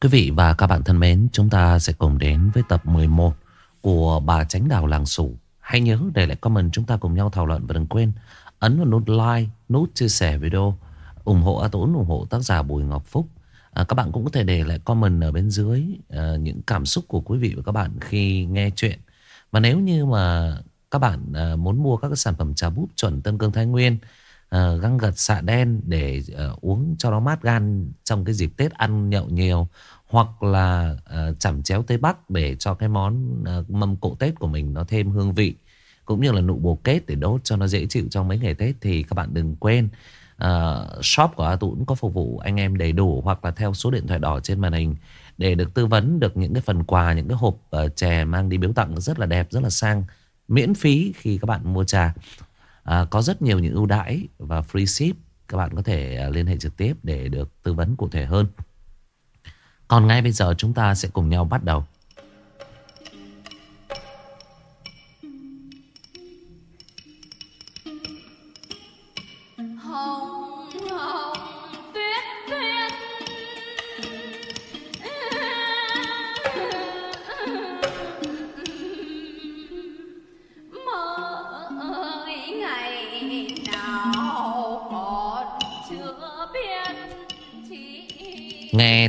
Quý vị và các bạn thân mến, chúng ta sẽ cùng đến với tập 11 của bà Tránh Đào Làng Sủ. Hãy nhớ để lại comment chúng ta cùng nhau thảo luận và đừng quên ấn vào nút like, nút chia sẻ video, ủng hộ A Tốn, ủng hộ tác giả Bùi Ngọc Phúc. À, các bạn cũng có thể để lại comment ở bên dưới à, những cảm xúc của quý vị và các bạn khi nghe chuyện. Và nếu như mà các bạn à, muốn mua các cái sản phẩm trà búp chuẩn Tân Cương Thái Nguyên, Ờ, găng gật xạ đen để uh, uống cho nó mát gan trong cái dịp Tết ăn nhậu nhiều hoặc là uh, chẩm chéo Tây Bắc để cho cái món uh, mâm cỗ Tết của mình nó thêm hương vị cũng như là nụ bồ kết để đốt cho nó dễ chịu trong mấy ngày Tết thì các bạn đừng quên uh, shop của A cũng có phục vụ anh em đầy đủ hoặc là theo số điện thoại đỏ trên màn hình để được tư vấn được những cái phần quà những cái hộp uh, chè mang đi biếu tặng rất là đẹp rất là sang miễn phí khi các bạn mua trà à, có rất nhiều những ưu đãi và free ship các bạn có thể à, liên hệ trực tiếp để được tư vấn cụ thể hơn. Còn ngay bây giờ chúng ta sẽ cùng nhau bắt đầu.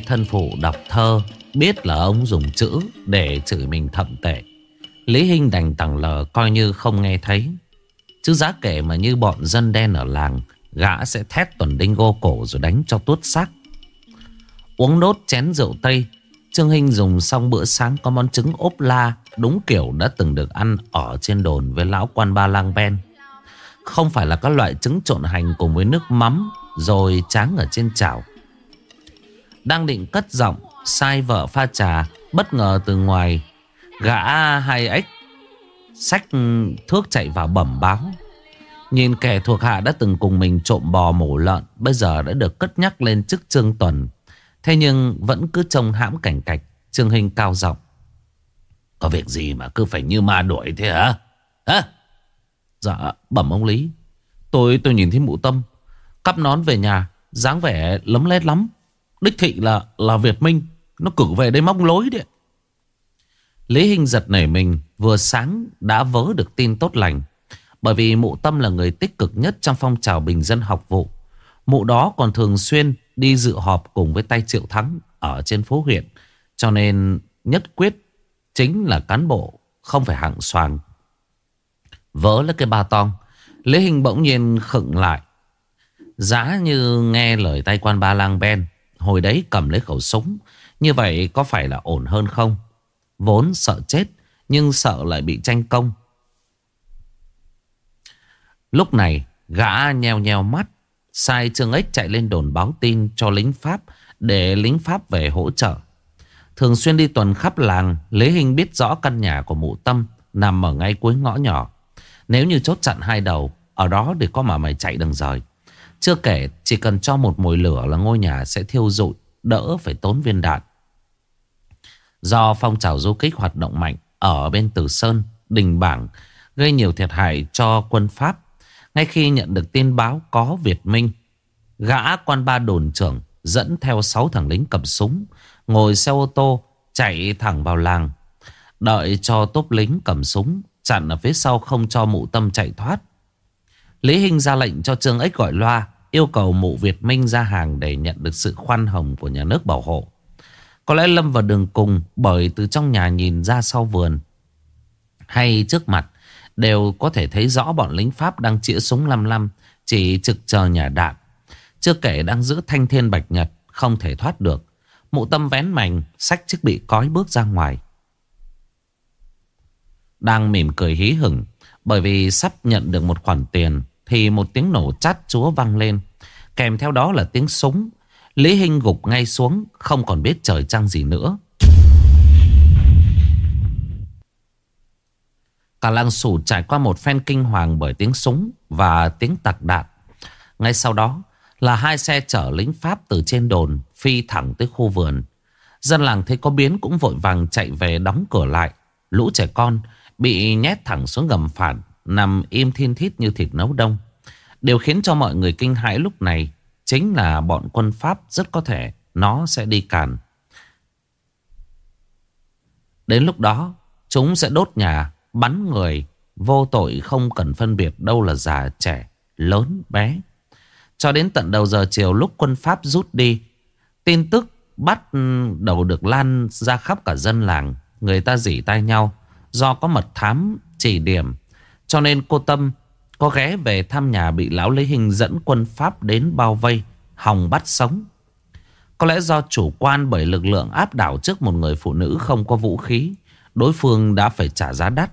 Thân phụ đọc thơ, Biết là ông dùng chữ để chửi mình thậm tệ. Lý Hinh đành tặng lờ coi như không nghe thấy. Chứ giá kể mà như bọn dân đen ở làng, Gã sẽ thét tuần đinh gô cổ rồi đánh cho tuốt xác. Uống nốt chén rượu Tây, Trương Hinh dùng xong bữa sáng có món trứng ốp la Đúng kiểu đã từng được ăn ở trên đồn với lão quan ba lang ben. Không phải là các loại trứng trộn hành cùng với nước mắm Rồi tráng ở trên chảo đang định cất giọng, Sai vợ pha trà, Bất ngờ từ ngoài, Gã hai ếch Sách thước chạy vào bẩm báo. Nhìn kẻ thuộc hạ đã từng cùng mình trộm bò mổ lợn, Bây giờ đã được cất nhắc lên chức trương tuần. Thế nhưng vẫn cứ trông hãm cảnh cạch. Trương Hình cao giọng, Có việc gì mà cứ phải như ma đuổi thế hả? Hả? Dạ bẩm ông Lý. Tôi tôi nhìn thấy mụ tâm, Cắp nón về nhà, dáng vẻ lấm lét lắm. Đích thị là là Việt Minh. Nó cử về đây mong lối đấy Lý Hinh giật nảy mình, Vừa sáng đã vớ được tin tốt lành. Bởi vì mụ tâm là người tích cực nhất Trong phong trào bình dân học vụ. Mụ đó còn thường xuyên đi dự họp Cùng với tay triệu thắng Ở trên phố huyện. Cho nên nhất quyết Chính là cán bộ Không phải hạng soàn Vớ là cái ba tong, Lý Hinh bỗng nhiên khựng lại. Giá như nghe lời tay quan ba lang ben Hồi đấy cầm lấy khẩu súng. Như vậy có phải là ổn hơn không? Vốn sợ chết, Nhưng sợ lại bị tranh công. Lúc này, Gã nheo nheo mắt. Sai Trương Ếch chạy lên đồn báo tin cho lính Pháp, Để lính Pháp về hỗ trợ. Thường xuyên đi tuần khắp làng Lê Hình biết rõ căn nhà của mụ tâm Nằm ở ngay cuối ngõ nhỏ. Nếu như chốt chặn hai đầu, Ở đó để có mà mày chạy đừng rời chưa kể chỉ cần cho một mồi lửa là ngôi nhà sẽ thiêu rụi, đỡ phải tốn viên đạn. Do phong trào du kích hoạt động mạnh ở bên Tử Sơn, Đình Bảng gây nhiều thiệt hại cho quân Pháp. Ngay khi nhận được tin báo có Việt Minh, gã quan ba đồn trưởng dẫn theo 6 thằng lính cầm súng, ngồi xe ô tô chạy thẳng vào làng. Đợi cho tốp lính cầm súng chặn ở phía sau không cho mụ tâm chạy thoát. Lý Hinh ra lệnh cho Trương Ích gọi loa, Yêu cầu mụ Việt Minh ra hàng Để nhận được sự khoan hồng của nhà nước bảo hộ. Có lẽ Lâm vào đường cùng, Bởi từ trong nhà nhìn ra sau vườn, Hay trước mặt, Đều có thể thấy rõ bọn lính Pháp Đang chĩa súng lăm lăm, Chỉ trực chờ nhà đạn. Chưa kể đang giữ thanh thiên bạch nhật, Không thể thoát được. Mụ tâm vén mảnh, Xách chiếc bị cói bước ra ngoài. Đang mỉm cười hí hửng, bởi vì sắp nhận được một khoản tiền thì một tiếng nổ chát chúa vang lên. Kèm theo đó là tiếng súng. Lý Hinh gục ngay xuống, Không còn biết trời trăng gì nữa. Cả làng sủ trải qua một phen kinh hoàng Bởi tiếng súng và tiếng tạc đạn. Ngay sau đó Là hai xe chở lính Pháp từ trên đồn Phi thẳng tới khu vườn. Dân làng thấy có biến cũng vội vàng chạy về đóng cửa lại. Lũ trẻ con Bị nhét thẳng xuống gầm phản. Nằm im thiên thít như thịt nấu đông. Điều khiến cho mọi người kinh hãi lúc này Chính là bọn quân Pháp rất có thể Nó sẽ đi càn. Đến lúc đó, chúng sẽ đốt nhà, Bắn người, Vô tội không cần phân biệt đâu là già, trẻ, Lớn, bé. Cho đến tận đầu giờ chiều lúc quân Pháp rút đi, Tin tức bắt đầu được lan ra khắp cả dân làng, Người ta dỉ tay nhau Do có mật thám chỉ điểm cho nên cô Tâm có ghé về thăm nhà bị lão lấy hình dẫn quân Pháp đến bao vây, Hòng bắt sống. Có lẽ do chủ quan bởi lực lượng áp đảo trước một người phụ nữ không có vũ khí, Đối phương đã phải trả giá đắt.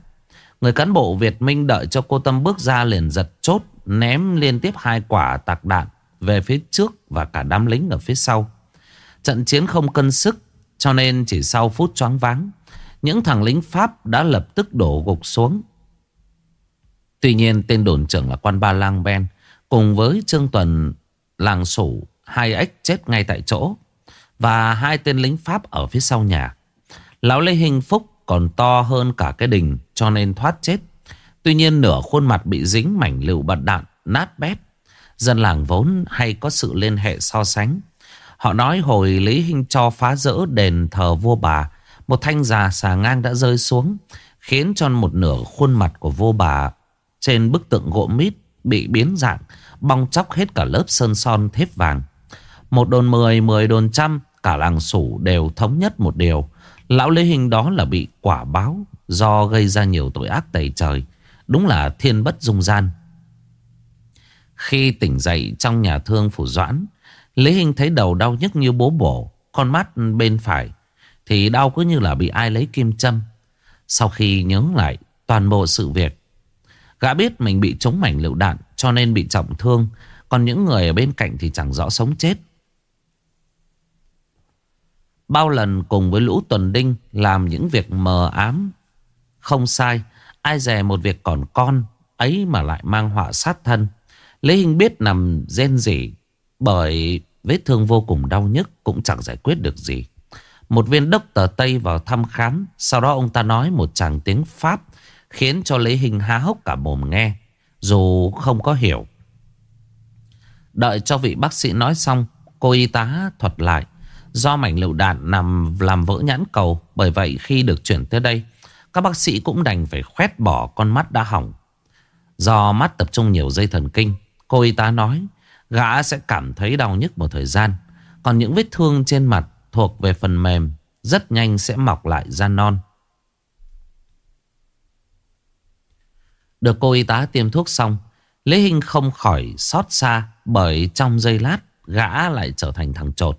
Người cán bộ Việt Minh đợi cho cô Tâm bước ra liền giật chốt, Ném liên tiếp hai quả tạc đạn Về phía trước và cả đám lính ở phía sau. Trận chiến không cân sức, Cho nên chỉ sau phút choáng váng, Những thằng lính Pháp đã lập tức đổ gục xuống. Tuy nhiên tên đồn trưởng là quan ba lang ben Cùng với Trương Tuần làng sủ Hai ếch chết ngay tại chỗ Và hai tên lính Pháp ở phía sau nhà Lão Lê Hình Phúc còn to hơn cả cái đình cho nên thoát chết. Tuy nhiên nửa khuôn mặt bị dính mảnh lựu bật đạn, nát bét. Dân làng vốn hay có sự liên hệ so sánh. Họ nói hồi Lý Hinh cho phá rỡ đền thờ vua bà, một thanh già xà ngang đã rơi xuống, khiến cho một nửa khuôn mặt của vua bà trên bức tượng gỗ mít bị biến dạng, bong chóc hết cả lớp sơn son thép vàng. Một đồn mười, mười đồn trăm, cả làng sủ đều thống nhất một điều. Lão Lê Hình đó là bị quả báo do gây ra nhiều tội ác tày trời. Đúng là thiên bất dung gian. Khi tỉnh dậy trong nhà thương phủ doãn, Lê Hình thấy đầu đau nhức như bố bổ, con mắt bên phải thì đau cứ như là bị ai lấy kim châm. Sau khi nhớ lại toàn bộ sự việc, gã biết mình bị trúng mảnh lựu đạn cho nên bị trọng thương, còn những người ở bên cạnh thì chẳng rõ sống chết. Bao lần cùng với lũ tuần đinh làm những việc mờ ám. Không sai, ai dè một việc còn con, ấy mà lại mang họa sát thân. Lê hình biết nằm rên rỉ bởi vết thương vô cùng đau nhức cũng chẳng giải quyết được gì. Một viên đốc tờ Tây vào thăm khám, sau đó ông ta nói một chàng tiếng Pháp khiến cho Lý Hình há hốc cả mồm nghe, dù không có hiểu. Đợi cho vị bác sĩ nói xong, cô y tá thuật lại. Do mảnh lựu đạn nằm làm vỡ nhãn cầu Bởi vậy khi được chuyển tới đây Các bác sĩ cũng đành phải khoét bỏ con mắt đã hỏng Do mắt tập trung nhiều dây thần kinh Cô y tá nói Gã sẽ cảm thấy đau nhức một thời gian Còn những vết thương trên mặt thuộc về phần mềm Rất nhanh sẽ mọc lại da non Được cô y tá tiêm thuốc xong Lê Hinh không khỏi xót xa Bởi trong giây lát Gã lại trở thành thằng trột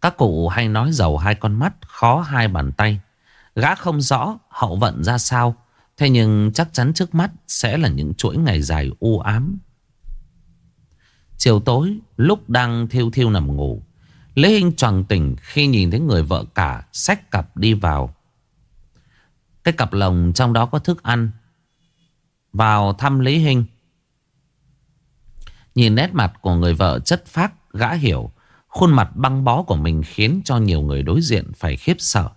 các cụ hay nói giàu hai con mắt, khó hai bàn tay. Gã không rõ hậu vận ra sao. Thế nhưng chắc chắn trước mắt sẽ là những chuỗi ngày dài u ám. Chiều tối, lúc đang thiêu thiêu nằm ngủ, Lê Hinh tròn tỉnh khi nhìn thấy người vợ cả xách cặp đi vào. Cái cặp lồng trong đó có thức ăn. Vào thăm Lý Hinh. Nhìn nét mặt của người vợ chất phác, gã hiểu Khuôn mặt băng bó của mình khiến cho nhiều người đối diện phải khiếp sợ.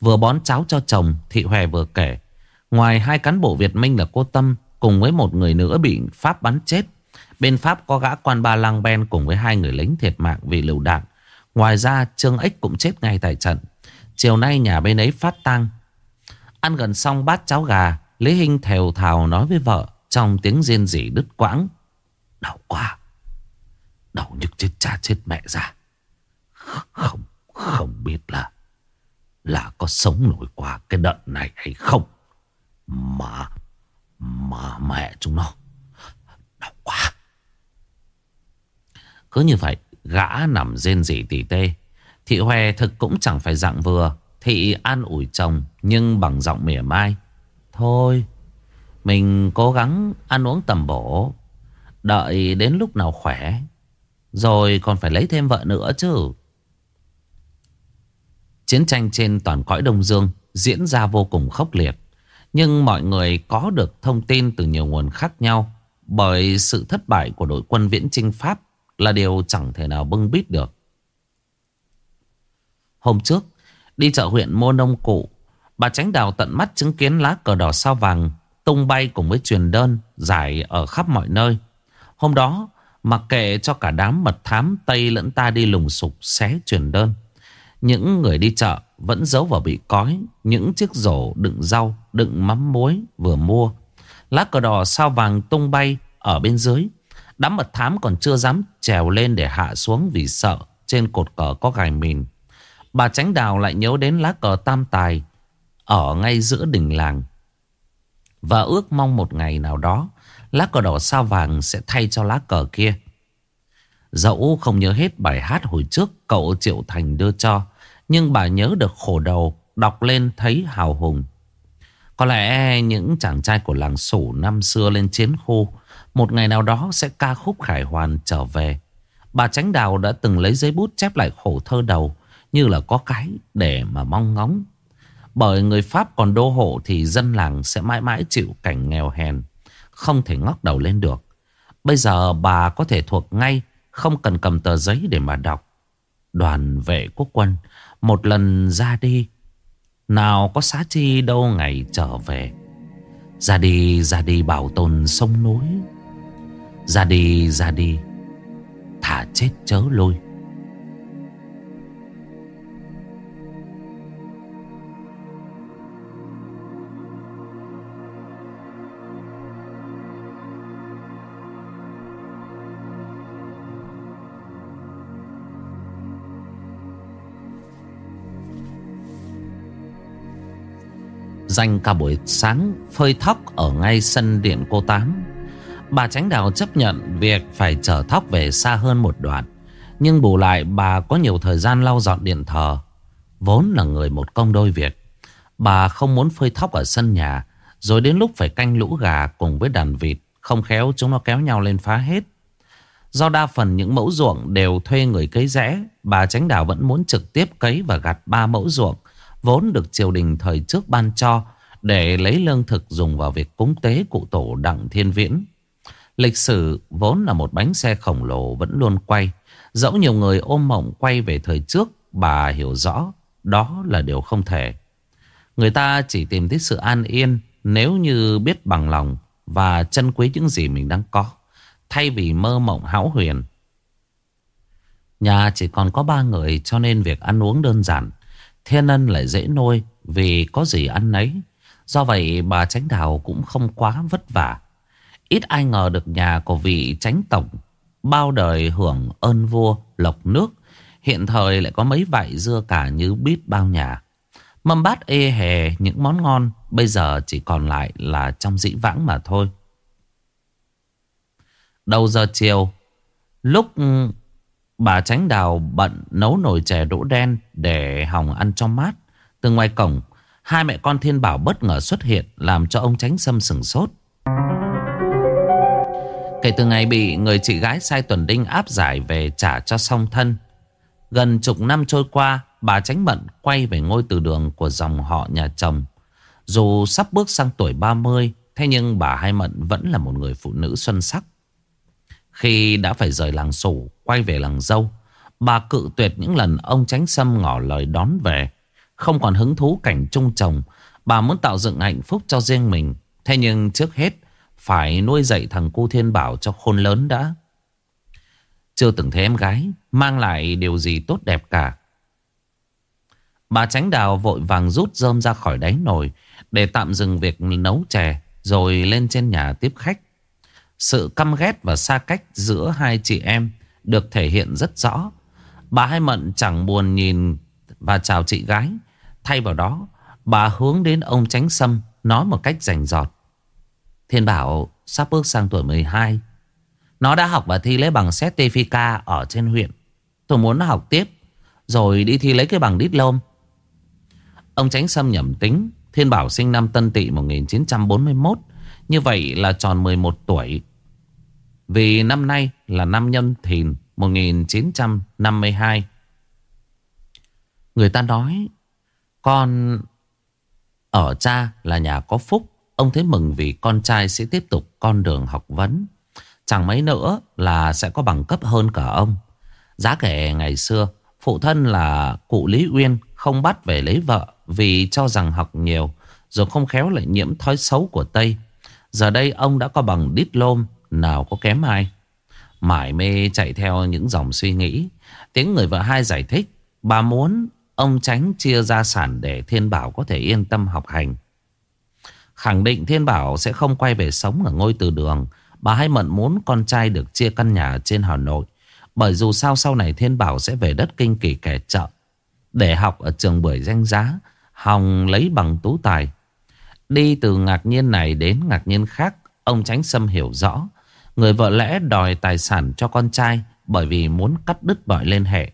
Vừa bón cháo cho chồng, Thị Hòe vừa kể. Ngoài hai cán bộ Việt Minh là cô Tâm cùng với một người nữa bị Pháp bắn chết. Bên Pháp có gã quan ba lang ben cùng với hai người lính thiệt mạng vì lựu đạn. Ngoài ra Trương Ích cũng chết ngay tại trận. Chiều nay nhà bên ấy phát tang. Ăn gần xong bát cháo gà, Lý Hinh thèo thào nói với vợ trong tiếng riêng rỉ đứt quãng. Đau quá. Đau nhức chết cha chết mẹ ra. Không Không biết là Là có sống nổi qua cái đợt này hay không. Mà Mà mẹ chúng nó, Đau quá. Cứ như vậy, Gã nằm rên rỉ tỉ tê. Thị hoè thực cũng chẳng phải dạng vừa. Thị an ủi chồng, Nhưng bằng giọng mỉa mai. Thôi, Mình cố gắng ăn uống tầm bổ, Đợi đến lúc nào khỏe, rồi còn phải lấy thêm vợ nữa chứ. Chiến tranh trên toàn cõi Đông Dương Diễn ra vô cùng khốc liệt, Nhưng mọi người có được thông tin từ nhiều nguồn khác nhau Bởi sự thất bại của đội quân viễn trinh Pháp Là điều chẳng thể nào bưng bít được. Hôm trước, Đi chợ huyện mua nông cụ Bà tránh đào tận mắt chứng kiến lá cờ đỏ sao vàng Tung bay cùng với truyền đơn Giải ở khắp mọi nơi Hôm đó Mặc kệ cho cả đám mật thám Tây lẫn ta đi lùng sục xé truyền đơn Những người đi chợ vẫn giấu vào bị cói những chiếc rổ đựng rau, đựng mắm muối vừa mua. Lá cờ đỏ sao vàng tung bay ở bên dưới. Đám mật thám còn chưa dám trèo lên để hạ xuống vì sợ trên cột cờ có gài mìn. Bà tránh đào lại nhớ đến lá cờ tam tài ở ngay giữa đình làng. Và ước mong một ngày nào đó lá cờ đỏ sao vàng sẽ thay cho lá cờ kia. Dẫu không nhớ hết bài hát hồi trước cậu Triệu Thành đưa cho, nhưng bà nhớ được khổ đầu, đọc lên thấy hào hùng. Có lẽ những chàng trai của làng sủ năm xưa lên chiến khu, một ngày nào đó sẽ ca khúc khải hoàn trở về. Bà Tránh Đào đã từng lấy giấy bút chép lại khổ thơ đầu, như là có cái để mà mong ngóng. Bởi người Pháp còn đô hộ thì dân làng sẽ mãi mãi chịu cảnh nghèo hèn, không thể ngóc đầu lên được. Bây giờ bà có thể thuộc ngay, không cần cầm tờ giấy để mà đọc. Đoàn vệ quốc quân một lần ra đi, nào có xá chi đâu ngày trở về. Ra đi, ra đi bảo tồn sông núi. Ra đi, ra đi, thả chết chớ lôi. Dành cả buổi sáng phơi thóc ở ngay sân điện cô Tám. Bà Tránh Đào chấp nhận việc phải chở thóc về xa hơn một đoạn. Nhưng bù lại, bà có nhiều thời gian lau dọn điện thờ. Vốn là người một công đôi việc. Bà không muốn phơi thóc ở sân nhà, Rồi đến lúc phải canh lũ gà cùng với đàn vịt, Không khéo chúng nó kéo nhau lên phá hết. Do đa phần những mẫu ruộng đều thuê người cấy rẽ, Bà Tránh Đào vẫn muốn trực tiếp cấy và gặt ba mẫu ruộng. Vốn được triều đình thời trước ban cho Để lấy lương thực dùng vào việc cúng tế cụ tổ Đặng Thiên Viễn. Lịch sử vốn là một bánh xe khổng lồ vẫn luôn quay. Dẫu nhiều người ôm mộng quay về thời trước, Bà hiểu rõ đó là điều không thể. Người ta chỉ tìm thấy sự an yên Nếu như biết bằng lòng Và trân quý những gì mình đang có, Thay vì mơ mộng hão huyền. Nhà chỉ còn có ba người cho nên việc ăn uống đơn giản. Thiên ân lại dễ nuôi vì có gì ăn nấy. Do vậy bà tránh đào cũng không quá vất vả. Ít ai ngờ được nhà của vị tránh tổng bao đời hưởng ơn vua lộc nước. Hiện thời lại có mấy vại dưa cả như biết bao nhà. Mâm bát ê hề những món ngon bây giờ chỉ còn lại là trong dĩ vãng mà thôi. Đầu giờ chiều, lúc Bà tránh đào bận nấu nồi chè đỗ đen để hòng ăn cho mát. Từ ngoài cổng, hai mẹ con thiên bảo bất ngờ xuất hiện làm cho ông tránh sâm sừng sốt. Kể từ ngày bị người chị gái sai tuần đinh áp giải về trả cho song thân. Gần chục năm trôi qua, bà tránh bận quay về ngôi từ đường của dòng họ nhà chồng. Dù sắp bước sang tuổi 30, thế nhưng bà Hai Mận vẫn là một người phụ nữ xuân sắc. Khi đã phải rời làng sủ Quay về làng dâu, Bà cự tuyệt những lần ông tránh sâm ngỏ lời đón về. Không còn hứng thú cảnh chung chồng, Bà muốn tạo dựng hạnh phúc cho riêng mình. Thế nhưng trước hết, Phải nuôi dạy thằng cu thiên bảo cho khôn lớn đã. Chưa từng thấy em gái, Mang lại điều gì tốt đẹp cả. Bà tránh đào vội vàng rút rơm ra khỏi đáy nồi Để tạm dừng việc nấu chè, Rồi lên trên nhà tiếp khách sự căm ghét và xa cách giữa hai chị em được thể hiện rất rõ. Bà Hai Mận chẳng buồn nhìn và chào chị gái. Thay vào đó, bà hướng đến ông Tránh Sâm nói một cách rành rọt. Thiên Bảo sắp bước sang tuổi 12. Nó đã học và thi lấy bằng certificate ở trên huyện. Tôi muốn nó học tiếp, rồi đi thi lấy cái bằng đít lôm. Ông Tránh Sâm nhẩm tính, Thiên Bảo sinh năm Tân Tỵ 1941. Như vậy là tròn 11 tuổi vì năm nay là năm nhâm thìn 1952 Người ta nói, Con ở cha là nhà có phúc, Ông thấy mừng vì con trai sẽ tiếp tục con đường học vấn. Chẳng mấy nữa là sẽ có bằng cấp hơn cả ông. Giá kể ngày xưa, Phụ thân là cụ Lý Uyên không bắt về lấy vợ Vì cho rằng học nhiều, Rồi không khéo lại nhiễm thói xấu của Tây. Giờ đây ông đã có bằng đít lôm nào có kém ai. Mải mê chạy theo những dòng suy nghĩ. Tiếng người vợ hai giải thích, Bà muốn Ông tránh chia gia sản để Thiên Bảo có thể yên tâm học hành. Khẳng định Thiên Bảo sẽ không quay về sống ở ngôi từ đường, Bà Hai Mận muốn con trai được chia căn nhà trên Hà Nội, Bởi dù sao sau này Thiên Bảo sẽ về đất kinh kỳ kẻ chợ Để học ở trường bưởi danh giá, Hòng lấy bằng tú tài. Đi từ ngạc nhiên này đến ngạc nhiên khác, Ông Tránh Sâm hiểu rõ. Người vợ lẽ đòi tài sản cho con trai Bởi vì muốn cắt đứt mọi liên hệ.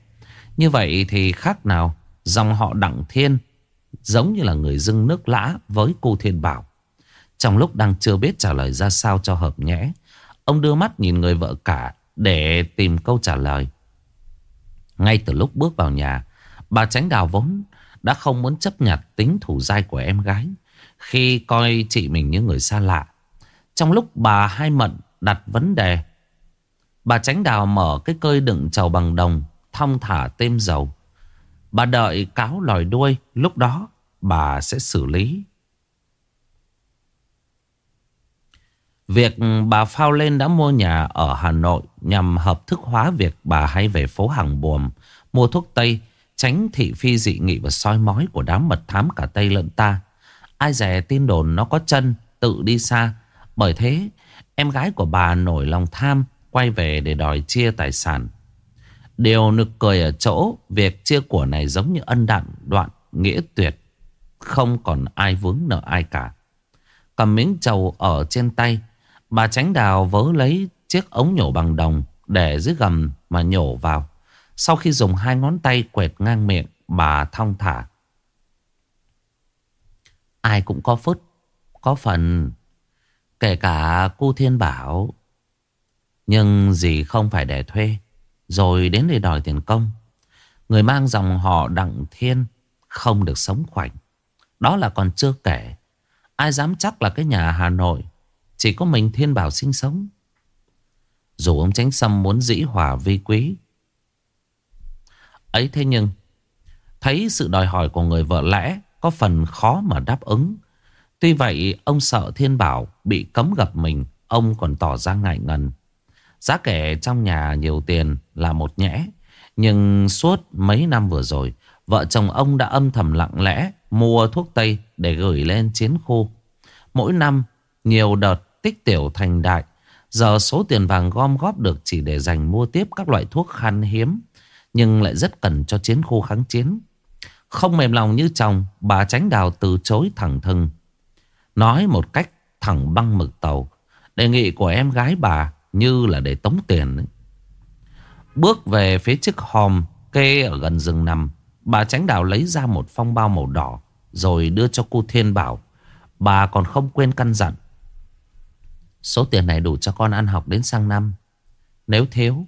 Như vậy thì khác nào, Dòng họ Đặng Thiên Giống như là người dưng nước lã với cô Thiên Bảo. Trong lúc đang chưa biết trả lời ra sao cho hợp nhẽ, Ông đưa mắt nhìn người vợ cả Để tìm câu trả lời. Ngay từ lúc bước vào nhà, Bà Tránh Đào vốn đã không muốn chấp nhận tính thủ dai của em gái Khi coi chị mình như người xa lạ. Trong lúc bà hai mận đặt vấn đề Bà Tránh Đào mở cái cơi đựng trầu bằng đồng Thong thả têm dầu Bà đợi cáo lòi đuôi Lúc đó bà sẽ xử lý Việc bà phao lên đã mua nhà ở Hà Nội nhằm hợp thức hóa việc bà hay về phố hàng buồm, mua thuốc Tây, tránh thị phi dị nghị và soi mói của đám mật thám cả Tây lẫn ta. Ai dè tin đồn nó có chân, tự đi xa. Bởi thế, em gái của bà nổi lòng tham, quay về để đòi chia tài sản. Điều nực cười ở chỗ, việc chia của này giống như ân đạn đoạn, nghĩa tuyệt. Không còn ai vướng nợ ai cả. Cầm miếng trầu ở trên tay, Bà tránh đào vớ lấy chiếc ống nhổ bằng đồng để dưới gầm mà nhổ vào. Sau khi dùng hai ngón tay quẹt ngang miệng, bà thong thả. Ai cũng có phút, có phần, kể cả cô Thiên Bảo. Nhưng gì không phải để thuê, rồi đến để đòi tiền công. Người mang dòng họ Đặng Thiên không được sống khoảnh. Đó là còn chưa kể. Ai dám chắc là cái nhà Hà Nội chỉ có mình Thiên Bảo sinh sống Dù ông Tránh Sâm muốn dĩ hòa vi quý Ấy thế nhưng Thấy sự đòi hỏi của người vợ lẽ Có phần khó mà đáp ứng Tuy vậy ông sợ Thiên Bảo Bị cấm gặp mình Ông còn tỏ ra ngại ngần Giá kể trong nhà nhiều tiền là một nhẽ Nhưng suốt mấy năm vừa rồi Vợ chồng ông đã âm thầm lặng lẽ Mua thuốc Tây để gửi lên chiến khu Mỗi năm nhiều đợt tích tiểu thành đại. Giờ số tiền vàng gom góp được chỉ để dành mua tiếp các loại thuốc khan hiếm. Nhưng lại rất cần cho chiến khu kháng chiến. Không mềm lòng như chồng, bà tránh đào từ chối thẳng thừng. Nói một cách thẳng băng mực tàu. Đề nghị của em gái bà như là để tống tiền. Ấy. Bước về phía chiếc hòm kê ở gần rừng nằm. Bà tránh đào lấy ra một phong bao màu đỏ. Rồi đưa cho cô Thiên bảo. Bà còn không quên căn dặn. Số tiền này đủ cho con ăn học đến sang năm Nếu thiếu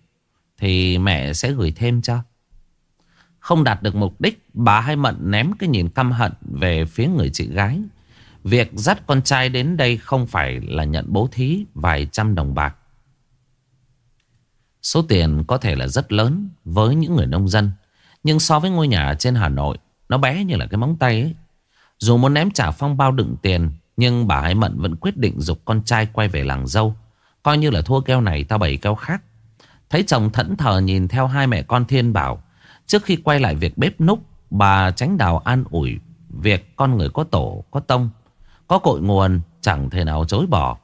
Thì mẹ sẽ gửi thêm cho Không đạt được mục đích, Bà hay mận ném cái nhìn căm hận Về phía người chị gái Việc dắt con trai đến đây Không phải là nhận bố thí Vài trăm đồng bạc Số tiền có thể là rất lớn Với những người nông dân Nhưng so với ngôi nhà trên Hà Nội Nó bé như là cái móng tay ấy Dù muốn ném trả phong bao đựng tiền nhưng bà Hải Mận vẫn quyết định dục con trai quay về làng dâu. Coi như là thua keo này tao bày keo khác. Thấy chồng thẫn thờ nhìn theo hai mẹ con Thiên bảo. Trước khi quay lại việc bếp núc, bà tránh đào an ủi việc con người có tổ, có tông. Có cội nguồn, chẳng thể nào chối bỏ.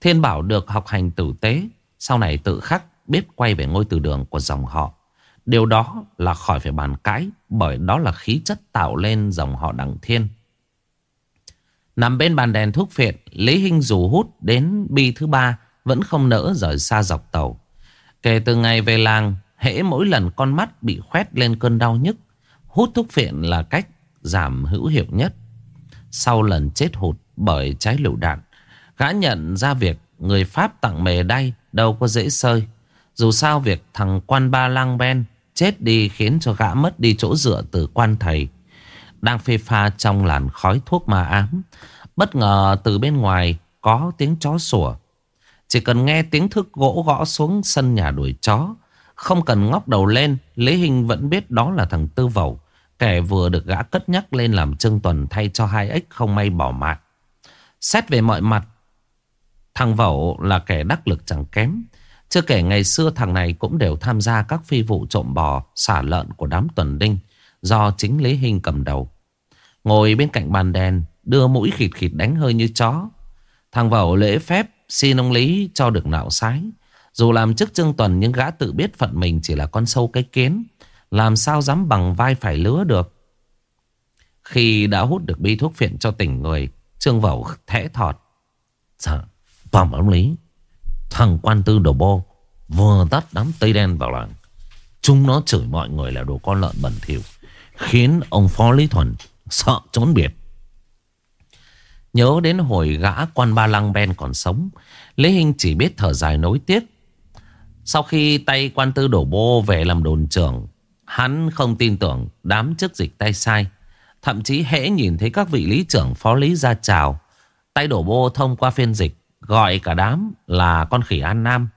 Thiên bảo được học hành tử tế, sau này tự khắc biết quay về ngôi từ đường của dòng họ. Điều đó là khỏi phải bàn cãi, bởi đó là khí chất tạo lên dòng họ Đặng Thiên. Nằm bên bàn đèn thuốc phiện Lý Hinh dù hút đến bi thứ ba Vẫn không nỡ rời xa dọc tàu Kể từ ngày về làng Hễ mỗi lần con mắt bị khoét lên cơn đau nhức Hút thuốc phiện là cách giảm hữu hiệu nhất sau lần chết hụt bởi trái lựu đạn Gã nhận ra việc người Pháp tặng mề đay đâu có dễ sơi Dù sao việc thằng quan ba lang ben chết đi khiến cho gã mất đi chỗ dựa từ quan thầy đang phê pha trong làn khói thuốc ma ám. Bất ngờ từ bên ngoài có tiếng chó sủa. Chỉ cần nghe tiếng thức gỗ gõ xuống sân nhà đuổi chó. Không cần ngóc đầu lên, Lý Hình vẫn biết đó là thằng Tư Vẩu. Kẻ vừa được gã cất nhắc lên làm trưng tuần thay cho hai ếch không may bỏ mạng. Xét về mọi mặt, thằng Vẩu là kẻ đắc lực chẳng kém. Chưa kể ngày xưa thằng này cũng đều tham gia các phi vụ trộm bò, xả lợn của đám tuần đinh. Do chính Lý hình cầm đầu Ngồi bên cạnh bàn đèn Đưa mũi khịt khịt đánh hơi như chó Thằng vẩu lễ phép Xin ông Lý cho được nạo sái Dù làm chức trương tuần Nhưng gã tự biết phận mình chỉ là con sâu cái kiến làm sao dám bằng vai phải lứa được? Khi đã hút được bi thuốc phiện cho tỉnh người, Trương Vẩu thẽ thọt. Dạ Tòm ông Lý. Thằng quan tư đồ bô Vừa tắt đám tây đen vào làng. Chúng nó chửi mọi người là đồ con lợn bẩn thỉu, Khiến ông Phó Lý Thuần Sợ trốn biệt. Nhớ đến hồi gã quan ba lăng ben còn sống Lê Hinh chỉ biết thở dài nối tiếc. Sau khi tay quan tư đổ bô về làm đồn trưởng Hắn không tin tưởng đám chức dịch tay sai, Thậm chí hễ nhìn thấy các vị lý trưởng phó lý ra chào. Tay đổ bô thông qua phiên dịch, Gọi cả đám là con khỉ An Nam.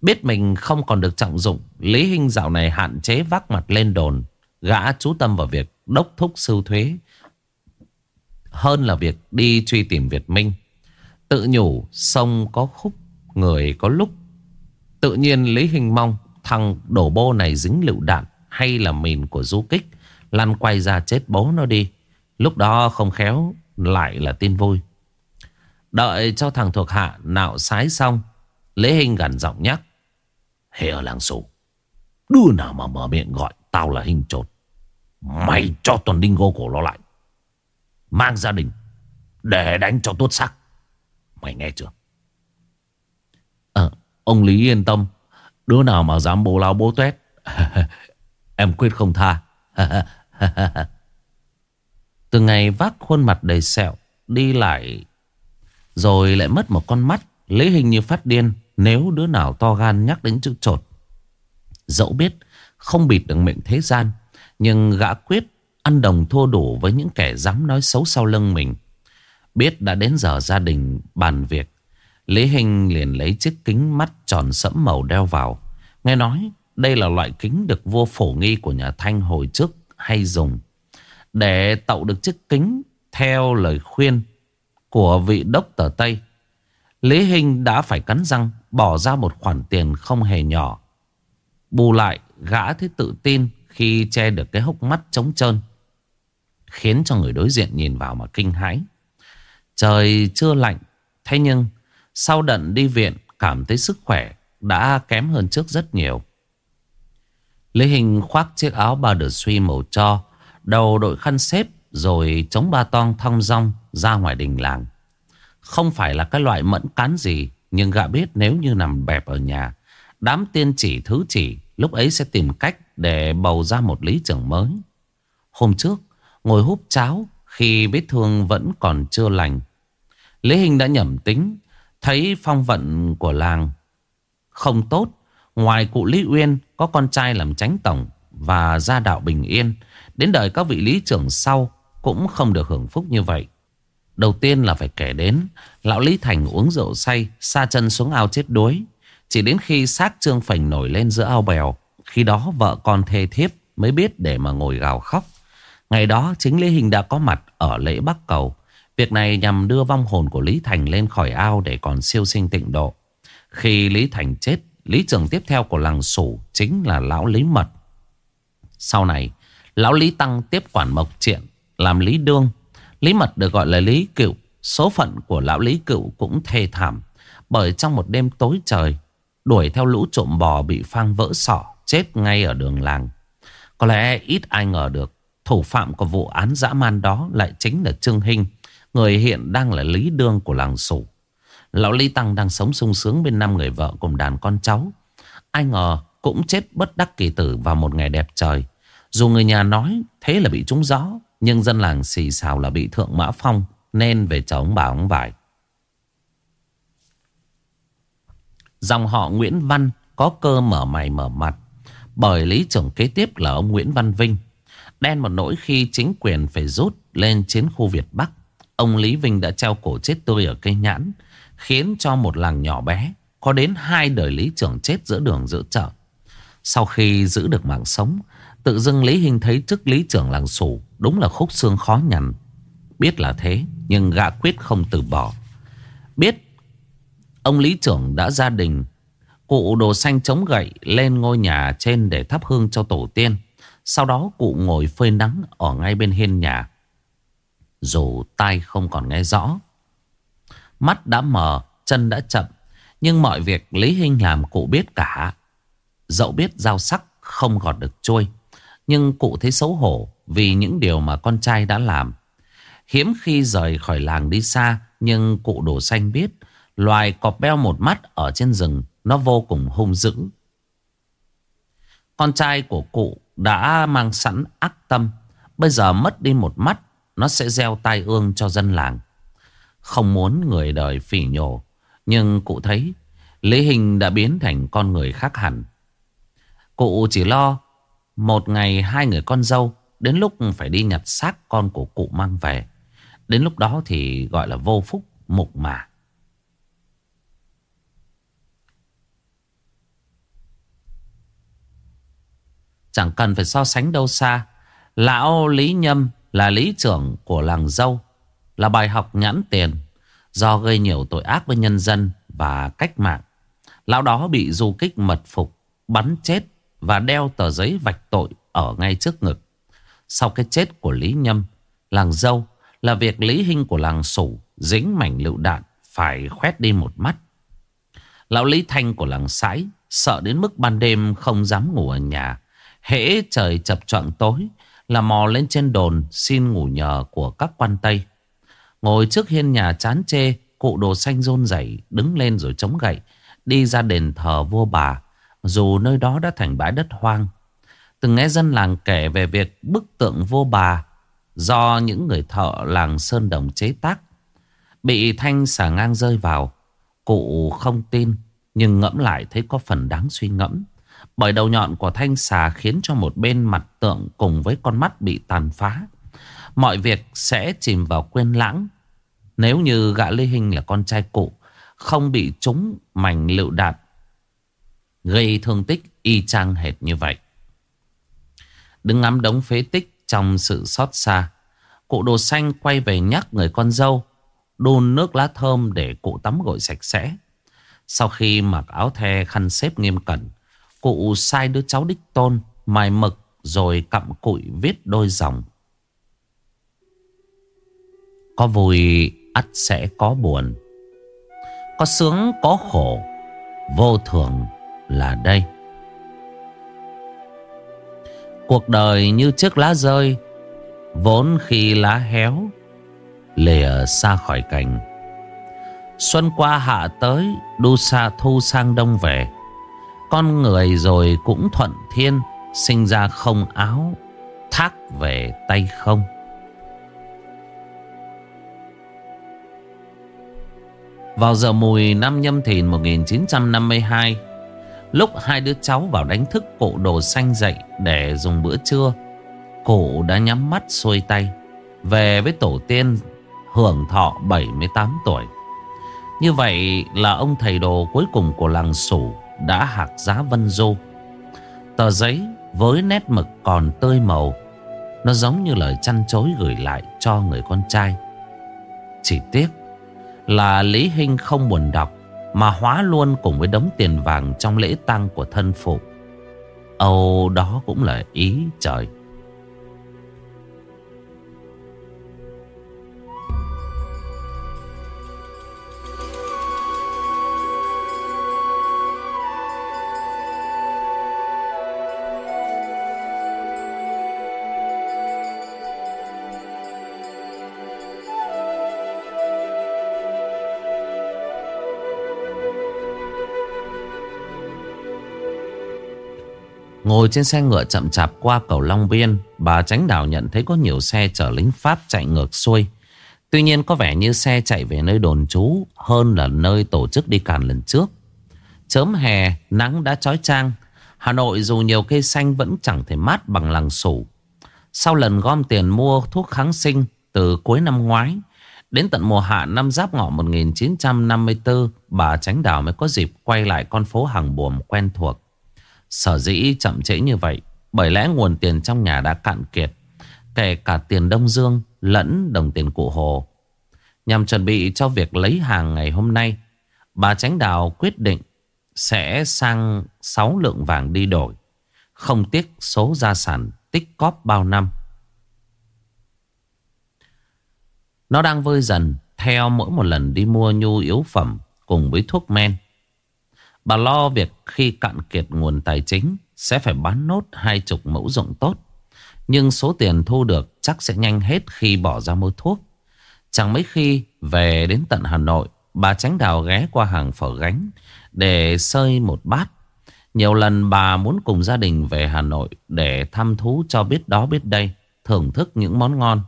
Biết mình không còn được trọng dụng, Lý Hinh dạo này hạn chế vác mặt lên đồn, Gã chú tâm vào việc đốc thúc sưu thuế, Hơn là việc đi truy tìm Việt Minh. Tự nhủ, sông có khúc, Người có lúc. Tự nhiên Lý Hình mong Thằng đổ bô này dính lựu đạn. Hay là mìn của du kích Lăn quay ra chết bố nó đi. Lúc đó không khéo Lại là tin vui. Đợi cho thằng thuộc hạ nạo sái xong Lễ Hình gần giọng nhắc Hề ở làng sủ Đứa nào mà mở miệng gọi Tao là hình trột Mày cho tuần đinh gô cổ nó lại. Mang gia đình Để đánh cho tốt sắc Mày nghe chưa? À, Ông Lý yên tâm Đứa nào mà dám bố lao bố tuét Em quyết không tha. Từ ngày vác khuôn mặt đầy sẹo, Đi lại, Rồi lại mất một con mắt Lý hình như phát điên, Nếu đứa nào to gan nhắc đến chữ trột Dẫu biết Không bịt được miệng thế gian, Nhưng gã quyết Ăn đồng thua đủ với những kẻ dám nói xấu sau lưng mình. Biết đã đến giờ gia đình bàn việc, Lý Hình liền lấy chiếc kính mắt tròn sẫm màu đeo vào, Nghe nói đây là loại kính được vua phổ nghi của nhà Thanh hồi trước hay dùng Để tạo được chiếc kính theo lời khuyên của vị đốc tờ Tây Lý Hình đã phải cắn răng, bỏ ra một khoản tiền không hề nhỏ, Bù lại gã thấy tự tin khi che được cái hốc mắt trống trơn, Khiến cho người đối diện nhìn vào mà kinh hãi Trời chưa lạnh, Thế nhưng sau đận đi viện, cảm thấy sức khỏe đã kém hơn trước rất nhiều. Lý Hình khoác chiếc áo ba đờ suy màu cho, đầu đội khăn xếp rồi chống ba tong thong rong ra ngoài đình làng. Không phải là cái loại mẫn cán gì, nhưng gã biết nếu như nằm bẹp ở nhà, đám tiên chỉ thứ chỉ lúc ấy sẽ tìm cách để bầu ra một lý trưởng mới. Hôm trước, ngồi húp cháo khi vết thương vẫn còn chưa lành. Lý Hình đã nhẩm tính Thấy phong vận của làng không tốt. Ngoài cụ Lý Uyên có con trai làm tránh tổng và gia đạo bình yên. Đến đời các vị lý trưởng sau cũng không được hưởng phúc như vậy. Đầu tiên là phải kể đến Lão Lý Thành uống rượu say Xa chân xuống ao chết đuối Chỉ đến khi xác Trương Phành nổi lên giữa ao bèo Khi đó vợ con thê thiếp Mới biết để mà ngồi gào khóc Ngày đó chính Lý Hình đã có mặt Ở lễ Bắc Cầu Việc này nhằm đưa vong hồn của Lý Thành lên khỏi ao để còn siêu sinh tịnh độ. Khi Lý Thành chết, Lý trưởng tiếp theo của làng Sủ chính là Lão Lý Mật. Sau này, Lão Lý Tăng tiếp quản Mộc Triện, làm Lý Đương. Lý Mật được gọi là Lý Cựu. Số phận của Lão Lý Cựu cũng thê thảm. Bởi trong một đêm tối trời, đuổi theo lũ trộm bò bị phang vỡ sọ, chết ngay ở đường làng. Có lẽ ít ai ngờ được, thủ phạm của vụ án dã man đó lại chính là Trương Hinh. Người hiện đang là lý đương của làng sủ Lão Lý Tăng đang sống sung sướng bên năm người vợ cùng đàn con cháu. Ai ngờ cũng chết bất đắc kỳ tử vào một ngày đẹp trời. Dù người nhà nói thế là bị trúng gió, Nhưng dân làng xì xào là bị thượng mã phong Nên về chờ ông bà ông vải. Dòng họ Nguyễn Văn có cơ mở mày mở mặt. Bởi lý trưởng kế tiếp là ông Nguyễn Văn Vinh. Đen một nỗi khi chính quyền phải rút lên chiến khu Việt Bắc, Ông Lý Vinh đã treo cổ chết tươi ở cây nhãn. Khiến cho một làng nhỏ bé Có đến hai đời lý trưởng chết giữa đường giữa chợ Sau khi giữ được mạng sống, Tự dưng Lý Hình thấy chức lý trưởng làng sủ Đúng là khúc xương khó nhằn Biết là thế, Nhưng gã quyết không từ bỏ Biết Ông lý trưởng đã gia đình, Cụ đồ xanh chống gậy lên ngôi nhà trên để thắp hương cho tổ tiên Sau đó cụ ngồi phơi nắng ở ngay bên hiên nhà. Dù tai không còn nghe rõ. Mắt đã mờ, chân đã chậm. Nhưng mọi việc Lý Hinh làm cụ biết cả. Dẫu biết dao sắc không gọt được trôi. Nhưng cụ thấy xấu hổ vì những điều mà con trai đã làm. Hiếm khi rời khỏi làng đi xa, nhưng cụ đồ xanh biết loài cọp beo một mắt ở trên rừng nó vô cùng hung dữ. Con trai của cụ đã mang sẵn ác tâm, bây giờ mất đi một mắt, nó sẽ gieo tai ương cho dân làng. Không muốn người đời phỉ nhổ, nhưng cụ thấy Lý Hình đã biến thành con người khác hẳn. Cụ chỉ lo một ngày hai người con dâu Đến lúc phải đi nhặt xác con của cụ mang về. Đến lúc đó thì gọi là vô phúc mục mà. Chẳng cần phải so sánh đâu xa Lão Lý Nhâm là lý trưởng của làng dâu là bài học nhãn tiền Do gây nhiều tội ác với nhân dân và cách mạng Lão đó bị du kích mật phục, Bắn chết và đeo tờ giấy vạch tội ở ngay trước ngực Sau cái chết của Lý Nhâm, Làng dâu là việc Lý Hinh của làng Sủ dính mảnh lựu đạn phải khoét đi một mắt. Lão Lý Thanh của làng Sãi sợ đến mức ban đêm không dám ngủ ở nhà. Hễ trời chập choạng tối là mò lên trên đồn xin ngủ nhờ của các quan Tây. Ngồi trước hiên nhà chán chê, cụ đồ xanh rôn rẩy đứng lên rồi chống gậy, đi ra đền thờ vua bà, dù nơi đó đã thành bãi đất hoang. Từng nghe dân làng kể về việc bức tượng vua bà do những người thợ làng Sơn Đồng chế tác. Bị thanh xà ngang rơi vào, cụ không tin, nhưng ngẫm lại thấy có phần đáng suy ngẫm. Bởi đầu nhọn của thanh xà khiến cho một bên mặt tượng cùng với con mắt bị tàn phá. Mọi việc sẽ chìm vào quên lãng. Nếu như gã Lê Hình là con trai cụ, không bị trúng mảnh lựu đạn, gây thương tích y chang hệt như vậy. Đứng ngắm đống phế tích trong sự xót xa Cụ đồ xanh quay về nhắc người con dâu Đun nước lá thơm để cụ tắm gội sạch sẽ Sau khi mặc áo the khăn xếp nghiêm cẩn Cụ sai đứa cháu đích tôn Mài mực rồi cặm cụi viết đôi dòng có vui, ắt sẽ có buồn. Có sướng, có khổ. Vô thường là đây. Cuộc đời như chiếc lá rơi, Vốn khi lá héo, Lìa xa khỏi cành. Xuân qua hạ tới, Đu xa thu sang đông về. Con người rồi cũng thuận thiên, Sinh ra không áo, Thác về tay không. Vào giờ mùi năm nhâm thìn 1952 Lúc hai đứa cháu vào đánh thức cụ đồ xanh dậy để dùng bữa trưa Cụ đã nhắm mắt xuôi tay, Về với tổ tiên hưởng thọ 78 tuổi. Như vậy là ông thầy đồ cuối cùng của làng Sủ đã hạc giá Vân Du. Tờ giấy với nét mực còn tươi màu, Nó giống như lời chăn chối gửi lại cho người con trai. Chỉ tiếc là Lý Hinh không buồn đọc, mà hóa luôn cùng với đống tiền vàng trong lễ tang của thân phụ. Âu đó cũng là ý trời. Ngồi trên xe ngựa chậm chạp qua cầu Long Biên, Bà tránh đảo nhận thấy có nhiều xe chở lính Pháp chạy ngược xuôi. Tuy nhiên có vẻ như xe chạy về nơi đồn trú Hơn là nơi tổ chức đi càn lần trước. Chớm hè, nắng đã trói trang Hà Nội dù nhiều cây xanh vẫn chẳng thể mát bằng làng sủ. Sau lần gom tiền mua thuốc kháng sinh từ cuối năm ngoái, Đến tận mùa hạ năm giáp ngọ 1954 Bà Tránh Đào mới có dịp quay lại con phố hàng buồm quen thuộc. Sở dĩ chậm trễ như vậy, Bởi lẽ nguồn tiền trong nhà đã cạn kiệt, Kể cả tiền Đông Dương Lẫn đồng tiền cụ Hồ Nhằm chuẩn bị cho việc lấy hàng ngày hôm nay, Bà Tránh Đào quyết định Sẽ sang 6 lượng vàng đi đổi, Không tiếc số gia sản tích cóp bao năm. Nó đang vơi dần, theo mỗi một lần đi mua nhu yếu phẩm cùng với thuốc men. Bà lo việc khi cạn kiệt nguồn tài chính sẽ phải bán nốt hai chục mẫu dụng tốt. Nhưng số tiền thu được chắc sẽ nhanh hết khi bỏ ra mua thuốc. Chẳng mấy khi về đến tận Hà Nội, bà tránh đào ghé qua hàng phở gánh để sơi một bát. Nhiều lần bà muốn cùng gia đình về Hà Nội để thăm thú cho biết đó biết đây, thưởng thức những món ngon.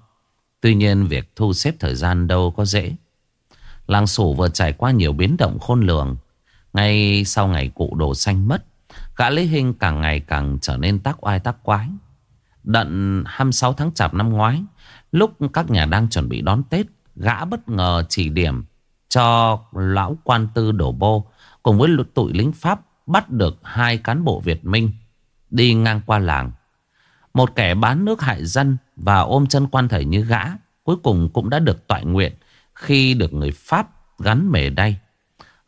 Tuy nhiên việc thu xếp thời gian đâu có dễ. Làng sủ vừa trải qua nhiều biến động khôn lường. Ngay sau ngày cụ đồ xanh mất, gã Lý Hinh càng ngày càng trở nên tác oai tác quái. Đận 26 tháng chạp năm ngoái, lúc các nhà đang chuẩn bị đón Tết, gã bất ngờ chỉ điểm cho lão quan tư đổ bô cùng với tụi lính Pháp bắt được hai cán bộ Việt Minh đi ngang qua làng. Một kẻ bán nước hại dân và ôm chân quan thầy như gã cuối cùng cũng đã được tọa nguyện khi được người Pháp gắn mề đay.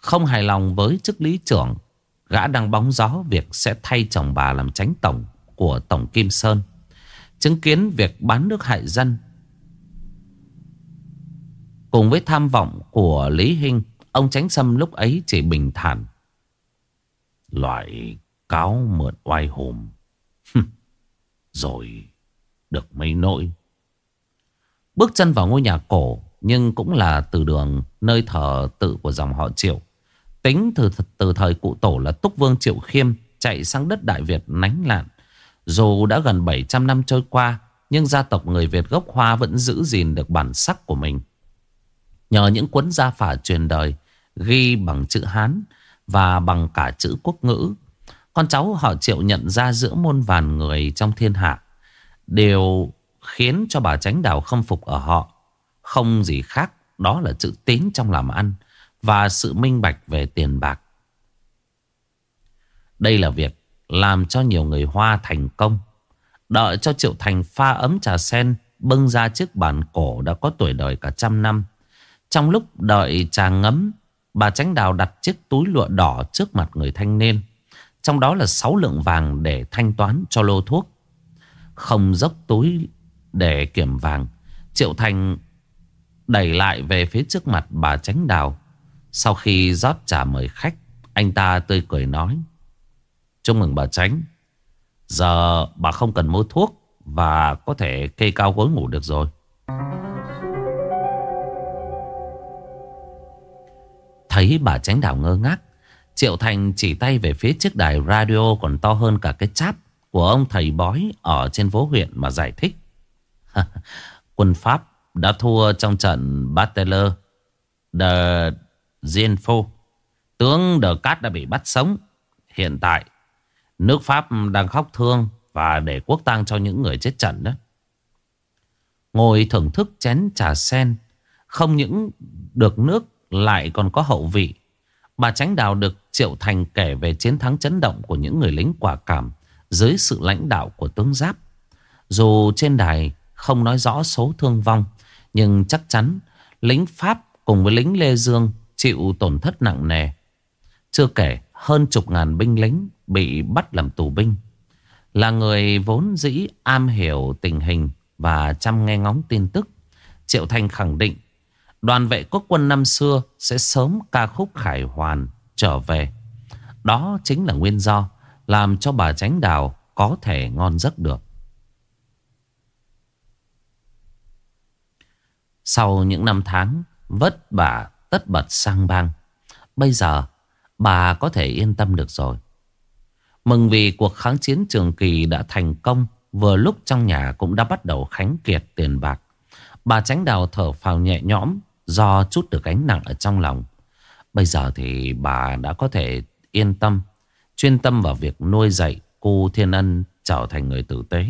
Không hài lòng với chức lý trưởng, gã đang bóng gió việc sẽ thay chồng bà làm tránh tổng của Tổng Kim Sơn. Chứng kiến việc bán nước hại dân. Cùng với tham vọng của Lý Hinh Ông Tránh Sâm lúc ấy chỉ bình thản. Loại cáo mượn oai hùng. Rồi được mấy nỗi. Bước chân vào ngôi nhà cổ Nhưng cũng là từ đường Nơi thờ tự của dòng họ Triệu. Tính từ, từ thời cụ tổ là Túc Vương Triệu Khiêm Chạy sang đất Đại Việt nánh lạn. Dù đã gần 700 năm trôi qua Nhưng gia tộc người Việt gốc Hoa Vẫn giữ gìn được bản sắc của mình. Nhờ những cuốn gia phả truyền đời Ghi bằng chữ Hán Và bằng cả chữ quốc ngữ Con cháu họ Triệu nhận ra giữa môn vàn người trong thiên hạ. Đều khiến cho bà Tránh Đào khâm phục ở họ. Không gì khác, đó là chữ tín trong làm ăn và sự minh bạch về tiền bạc. Đây là việc làm cho nhiều người Hoa thành công. Đợi cho Triệu Thành pha ấm trà sen bưng ra chiếc bàn cổ đã có tuổi đời cả trăm năm. Trong lúc đợi trà ngấm, bà Tránh Đào đặt chiếc túi lụa đỏ trước mặt người thanh niên. Trong đó là 6 lượng vàng để thanh toán cho lô thuốc. Không dốc túi để kiểm vàng Triệu Thành đẩy lại về phía trước mặt bà Tránh Đào sau khi rót trà mời khách, Anh ta tươi cười nói, Chúc mừng bà Tránh. Giờ bà không cần mua thuốc Và có thể kê cao gối ngủ được rồi. Thấy bà Tránh đảo ngơ ngác, Triệu Thành chỉ tay về phía chiếc đài radio còn to hơn cả cái cháp của ông thầy bói ở trên phố huyện mà giải thích. Quân Pháp đã thua trong trận Battle Diên Gienfo. Tướng De Cát đã bị bắt sống. Hiện tại, nước Pháp đang khóc thương và để quốc tang cho những người chết trận đó. Ngồi thưởng thức chén trà sen, không những được nước lại còn có hậu vị. Bà Tránh Đào được Triệu Thành kể về chiến thắng chấn động của những người lính quả cảm dưới sự lãnh đạo của tướng Giáp. Dù trên đài không nói rõ số thương vong, nhưng chắc chắn lính Pháp cùng với lính Lê Dương chịu tổn thất nặng nề. Chưa kể, hơn chục ngàn binh lính bị bắt làm tù binh. Là người vốn dĩ am hiểu tình hình và chăm nghe ngóng tin tức. Triệu Thanh khẳng định, đoàn vệ quốc quân năm xưa sẽ sớm ca khúc khải hoàn trở về. Đó chính là nguyên do làm cho bà Tránh Đào có thể ngon giấc được. Sau những năm tháng vất vả tất bật sang bang, bây giờ bà có thể yên tâm được rồi. Mừng vì cuộc kháng chiến trường kỳ đã thành công, vừa lúc trong nhà cũng đã bắt đầu khánh kiệt tiền bạc. Bà tránh đào thở phào nhẹ nhõm do chút được gánh nặng ở trong lòng. Bây giờ thì bà đã có thể yên tâm, chuyên tâm vào việc nuôi dạy cô Thiên Ân trở thành người tử tế.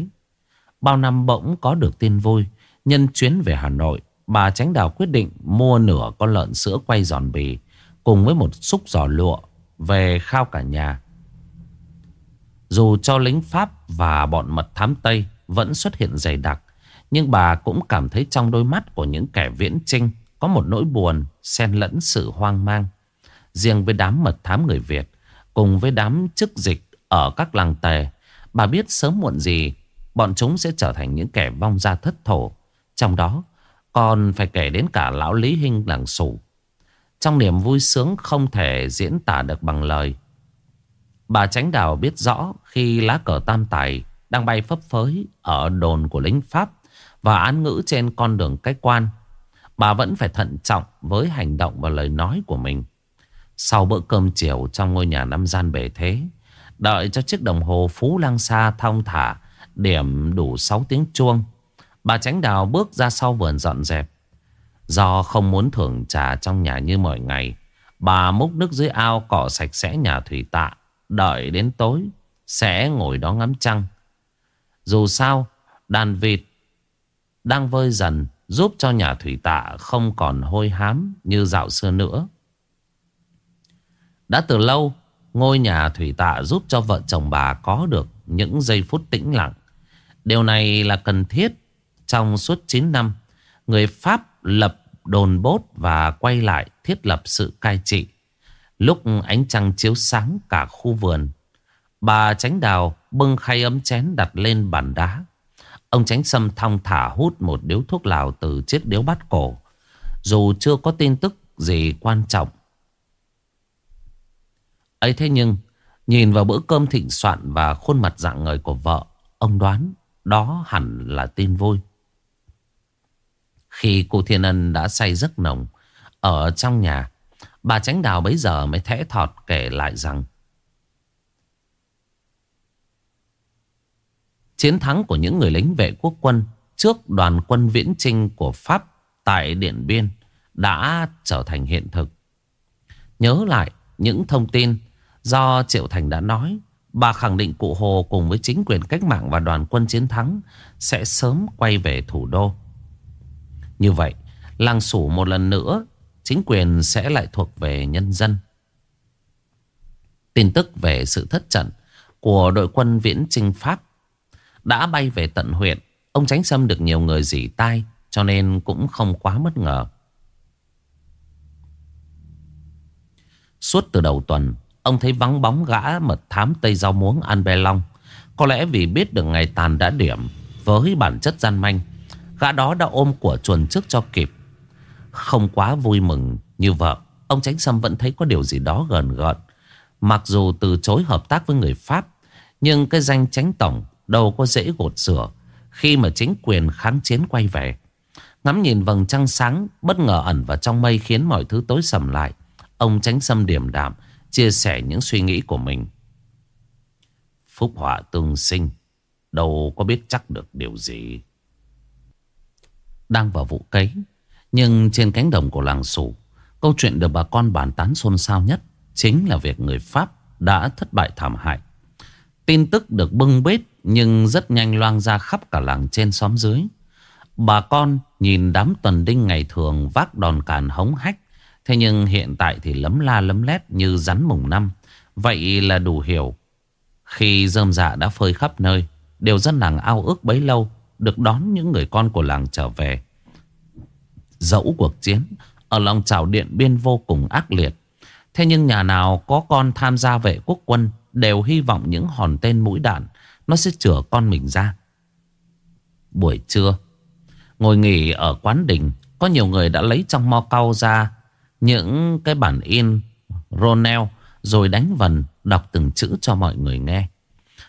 Bao năm bỗng có được tin vui, nhân chuyến về Hà Nội, bà Tránh Đào quyết định mua nửa con lợn sữa quay giòn bì cùng với một xúc giò lụa về khao cả nhà. Dù cho lính Pháp và bọn mật thám Tây vẫn xuất hiện dày đặc, nhưng bà cũng cảm thấy trong đôi mắt của những kẻ viễn trinh có một nỗi buồn xen lẫn sự hoang mang. Riêng với đám mật thám người Việt, cùng với đám chức dịch ở các làng tề, bà biết sớm muộn gì Bọn chúng sẽ trở thành những kẻ vong ra thất thổ Trong đó còn phải kể đến cả lão Lý Hinh làng sủ Trong niềm vui sướng không thể diễn tả được bằng lời Bà Tránh Đào biết rõ khi lá cờ tam tài đang bay phấp phới ở đồn của lính Pháp và án ngữ trên con đường cách quan. Bà vẫn phải thận trọng với hành động và lời nói của mình. Sau bữa cơm chiều trong ngôi nhà năm gian bể thế, đợi cho chiếc đồng hồ Phú Lang Sa thong thả, điểm đủ 6 tiếng chuông. Bà Tránh Đào bước ra sau vườn dọn dẹp. Do không muốn thưởng trà trong nhà như mọi ngày, bà múc nước dưới ao cỏ sạch sẽ nhà thủy tạ. Đợi đến tối, sẽ ngồi đó ngắm trăng. Dù sao, đàn vịt đang vơi dần giúp cho nhà thủy tạ không còn hôi hám như dạo xưa nữa. Đã từ lâu, ngôi nhà thủy tạ giúp cho vợ chồng bà có được những giây phút tĩnh lặng. Điều này là cần thiết trong suốt 9 năm. Người Pháp lập đồn bốt và quay lại thiết lập sự cai trị. Lúc ánh trăng chiếu sáng cả khu vườn, bà tránh đào bưng khay ấm chén đặt lên bàn đá. Ông tránh sâm thong thả hút một điếu thuốc lào từ chiếc điếu bát cổ. Dù chưa có tin tức gì quan trọng ấy thế nhưng Nhìn vào bữa cơm thịnh soạn Và khuôn mặt dạng ngời của vợ Ông đoán đó hẳn là tin vui khi cô Thiên Ân đã say giấc nồng Ở trong nhà, Bà tránh đào bấy giờ mới thẽ thọt kể lại rằng, Chiến thắng của những người lính vệ quốc quân Trước đoàn quân viễn trinh của Pháp Tại Điện Biên Đã trở thành hiện thực. Nhớ lại những thông tin Do Triệu Thành đã nói, Bà khẳng định cụ Hồ cùng với chính quyền cách mạng và đoàn quân chiến thắng Sẽ sớm quay về thủ đô. Như vậy, Làng Sủ một lần nữa, Chính quyền sẽ lại thuộc về nhân dân. Tin tức về sự thất trận Của đội quân viễn trinh Pháp Đã bay về tận huyện. Ông Tránh Sâm được nhiều người dỉ tai, Cho nên cũng không quá bất ngờ. Suốt từ đầu tuần, Ông thấy vắng bóng gã mật thám Tây Giao Muống An Bê Long. Có lẽ vì biết được ngày tàn đã điểm Với bản chất gian manh Gã đó đã ôm của chuồn trước cho kịp. Không quá vui mừng như vợ, Ông Tránh Sâm vẫn thấy có điều gì đó gần gợn Mặc dù từ chối hợp tác với người Pháp, Nhưng cái danh tránh tổng Đâu có dễ gột sửa Khi mà chính quyền kháng chiến quay về. Ngắm nhìn vầng trăng sáng, Bất ngờ ẩn vào trong mây Khiến mọi thứ tối sầm lại, Ông Tránh Sâm điềm đạm Chia sẻ những suy nghĩ của mình. Phúc họa tương sinh, Đâu có biết chắc được điều gì. Đang vào vụ cấy Nhưng trên cánh đồng của làng Sủ Câu chuyện được bà con bàn tán xôn xao nhất Chính là việc người Pháp đã thất bại thảm hại Tin tức được bưng bết Nhưng rất nhanh loang ra khắp cả làng trên xóm dưới Bà con nhìn đám tuần đinh ngày thường vác đòn càn hống hách Thế nhưng hiện tại thì lấm la lấm lét như rắn mùng năm. Vậy là đủ hiểu. Khi rơm dạ đã phơi khắp nơi, đều dân làng ao ước bấy lâu được đón những người con của làng trở về. Dẫu cuộc chiến ở lòng chảo điện biên vô cùng ác liệt. Thế nhưng nhà nào có con tham gia vệ quốc quân đều hy vọng những hòn tên mũi đạn nó sẽ chữa con mình ra. Buổi trưa, ngồi nghỉ ở quán đình, có nhiều người đã lấy trong mo cau ra những cái bản in Ronel rồi đánh vần đọc từng chữ cho mọi người nghe.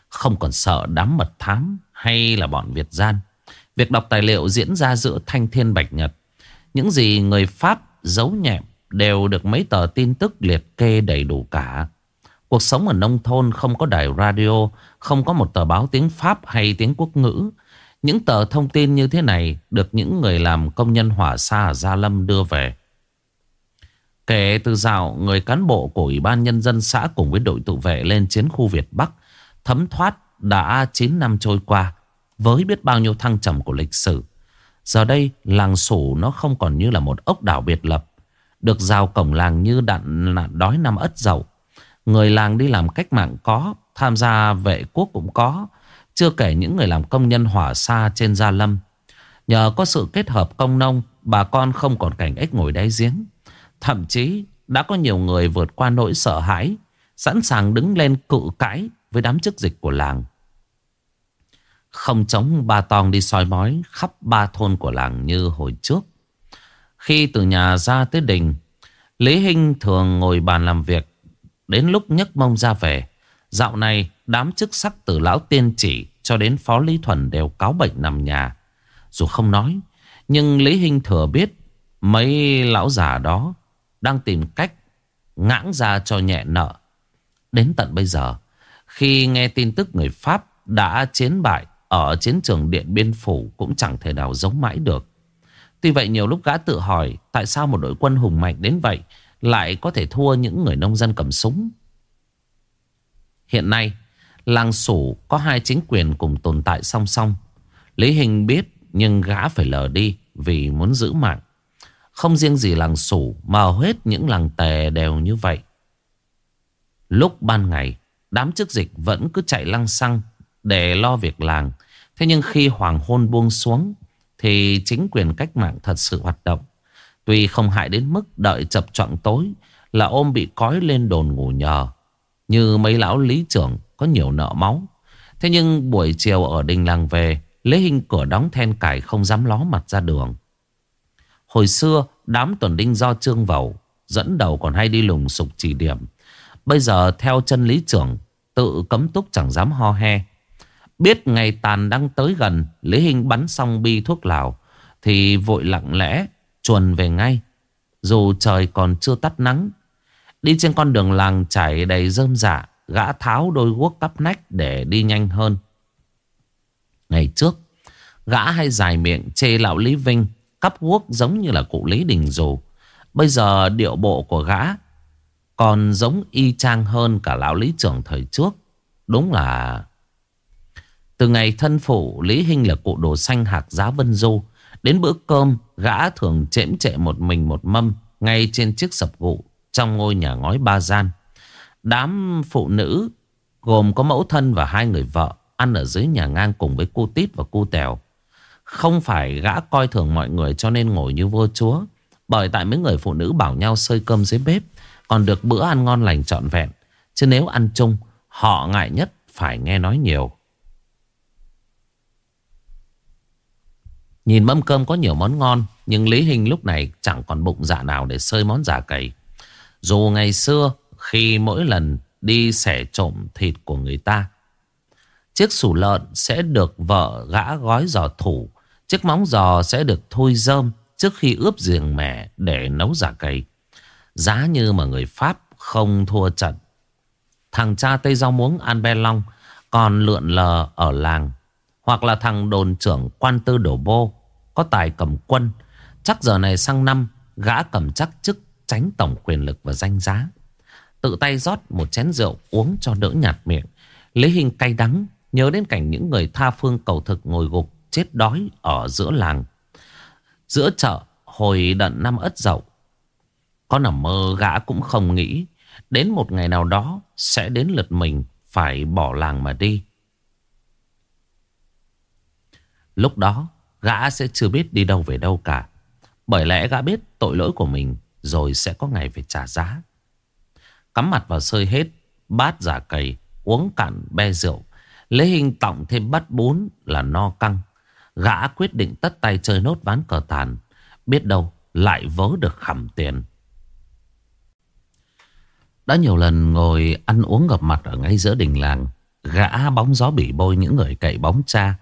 Không còn sợ đám mật thám hay là bọn Việt gian. Việc đọc tài liệu diễn ra giữa thanh thiên bạch nhật. Những gì người Pháp giấu nhẹm đều được mấy tờ tin tức liệt kê đầy đủ cả. Cuộc sống ở nông thôn không có đài radio, không có một tờ báo tiếng Pháp hay tiếng quốc ngữ. Những tờ thông tin như thế này được những người làm công nhân hỏa xa ở Gia Lâm đưa về. Kể từ dạo người cán bộ của Ủy ban Nhân dân xã cùng với đội tự vệ lên chiến khu Việt Bắc thấm thoát đã 9 năm trôi qua với biết bao nhiêu thăng trầm của lịch sử. Giờ đây làng sủ nó không còn như là một ốc đảo biệt lập được rào cổng làng như đạn đói năm ất dậu. Người làng đi làm cách mạng có, tham gia vệ quốc cũng có, chưa kể những người làm công nhân hỏa xa trên Gia Lâm. Nhờ có sự kết hợp công nông, bà con không còn cảnh ếch ngồi đáy giếng. Thậm chí đã có nhiều người vượt qua nỗi sợ hãi, sẵn sàng đứng lên cự cãi với đám chức dịch của làng. Không chống ba tong đi soi mói khắp ba thôn của làng như hồi trước. Khi từ nhà ra tới đình, Lý Hinh thường ngồi bàn làm việc. Đến lúc nhấc mông ra về, dạo này đám chức sắc từ lão tiên chỉ cho đến phó Lý Thuần đều cáo bệnh nằm nhà. Dù không nói, nhưng Lý Hinh thừa biết mấy lão già đó đang tìm cách ngãng ra cho nhẹ nợ. Đến tận bây giờ, khi nghe tin tức người Pháp đã chiến bại ở chiến trường Điện Biên Phủ cũng chẳng thể nào giống mãi được. Tuy vậy nhiều lúc gã tự hỏi tại sao một đội quân hùng mạnh đến vậy lại có thể thua những người nông dân cầm súng. Hiện nay, làng Sủ có hai chính quyền cùng tồn tại song song. Lý Hình biết nhưng gã phải lờ đi vì muốn giữ mạng. Không riêng gì làng Sủ mà hết những làng tè đều như vậy. Lúc ban ngày, đám chức dịch vẫn cứ chạy lăng xăng để lo việc làng. Thế nhưng khi hoàng hôn buông xuống thì chính quyền cách mạng thật sự hoạt động. Tuy không hại đến mức đợi chập trọng tối là ôm bị cói lên đồn ngủ nhờ. Như mấy lão lý trưởng có nhiều nợ máu. Thế nhưng buổi chiều ở đình làng về, Lê Hình cửa đóng then cài không dám ló mặt ra đường. Hồi xưa, đám tuần đinh do Trương Vầu dẫn đầu còn hay đi lùng sục chỉ điểm. Bây giờ theo chân lý trưởng, tự cấm túc chẳng dám ho he. Biết ngày tàn đang tới gần, Lý Hình bắn xong bi thuốc lào, thì vội lặng lẽ chuồn về ngay. Dù trời còn chưa tắt nắng, đi trên con đường làng chảy đầy rơm rạ, gã tháo đôi guốc cắp nách để đi nhanh hơn. Ngày trước, gã hay dài miệng chê lão Lý Vinh cắp guốc giống như là cụ Lý Đình Dù. Bây giờ điệu bộ của gã còn giống y chang hơn cả lão Lý trưởng thời trước. Đúng là... Từ ngày thân phụ Lý Hinh là cụ đồ xanh hạc giá Vân Du. Đến bữa cơm, gã thường chễm chệ một mình một mâm Ngay trên chiếc sập gụ Trong ngôi nhà ngói ba gian. Đám phụ nữ Gồm có mẫu thân và hai người vợ Ăn ở dưới nhà ngang cùng với cô Tít và cô Tèo. Không phải gã coi thường mọi người cho nên ngồi như vua chúa, Bởi tại mấy người phụ nữ bảo nhau sơi cơm dưới bếp, Còn được bữa ăn ngon lành trọn vẹn. Chứ nếu ăn chung, Họ ngại nhất phải nghe nói nhiều. Nhìn mâm cơm có nhiều món ngon, Nhưng Lý Hình lúc này chẳng còn bụng dạ nào để sơi món giả cầy. Dù ngày xưa, khi mỗi lần đi xẻ trộm thịt của người ta, Chiếc sủ lợn sẽ được vợ gã gói giò thủ, Chiếc móng giò sẽ được thui dơm trước khi ướp giềng mẻ để nấu giả cầy. Giá như mà người Pháp không thua trận. Thằng cha Tây Rau Muống An Be Long còn lượn lờ ở làng hoặc là thằng đồn trưởng quan tư đổ bô, Có tài cầm quân, Chắc giờ này sang năm, Gã cầm chắc chức, tránh tổng quyền lực và danh giá. Tự tay rót một chén rượu uống cho đỡ nhạt miệng, Lấy hình cay đắng, Nhớ đến cảnh những người tha phương cầu thực ngồi gục, Chết đói ở giữa làng. Giữa chợ, Hồi đận năm ất dậu, Có nằm mơ gã cũng không nghĩ, Đến một ngày nào đó Sẽ đến lượt mình Phải bỏ làng mà đi. Lúc đó, gã sẽ chưa biết đi đâu về đâu cả. Bởi lẽ gã biết tội lỗi của mình Rồi sẽ có ngày phải trả giá. Cắm mặt vào sơi hết, Bát giả cầy Uống cạn be rượu, Lấy hình tọng thêm bát bún là no căng. Gã quyết định tất tay chơi nốt ván cờ tàn, Biết đâu lại vớ được khẩm tiền. Đã nhiều lần ngồi ăn uống gặp mặt ở ngay giữa đình làng, Gã bóng gió bỉ bôi những người cậy bóng cha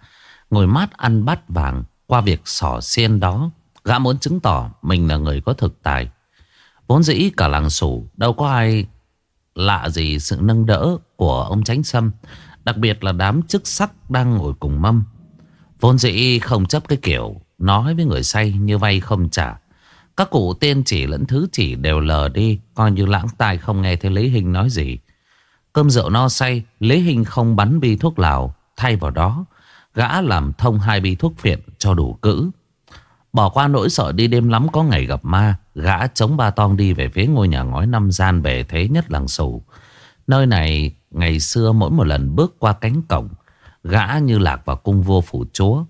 Ngồi mát ăn bát vàng Qua việc sỏ xiên đó, Gã muốn chứng tỏ mình là người có thực tài. Vốn dĩ cả làng sủ Đâu có ai lạ gì sự nâng đỡ Của ông Tránh Sâm, Đặc biệt là đám chức sắc đang ngồi cùng mâm. Vốn dĩ không chấp cái kiểu Nói với người say như vay không trả. Các cụ tiên chỉ lẫn thứ chỉ đều lờ đi, Coi như lãng tai không nghe thấy Lý Hình nói gì. Cơm rượu no say, Lý Hình không bắn bi thuốc lào, Thay vào đó Gã làm thông hai bi thuốc phiện cho đủ cữ. Bỏ qua nỗi sợ đi đêm lắm có ngày gặp ma, Gã chống ba tong đi về phía ngôi nhà ngói năm gian bề thế nhất làng sủ Nơi này, ngày xưa mỗi một lần bước qua cánh cổng, Gã như lạc vào cung vua phủ chúa.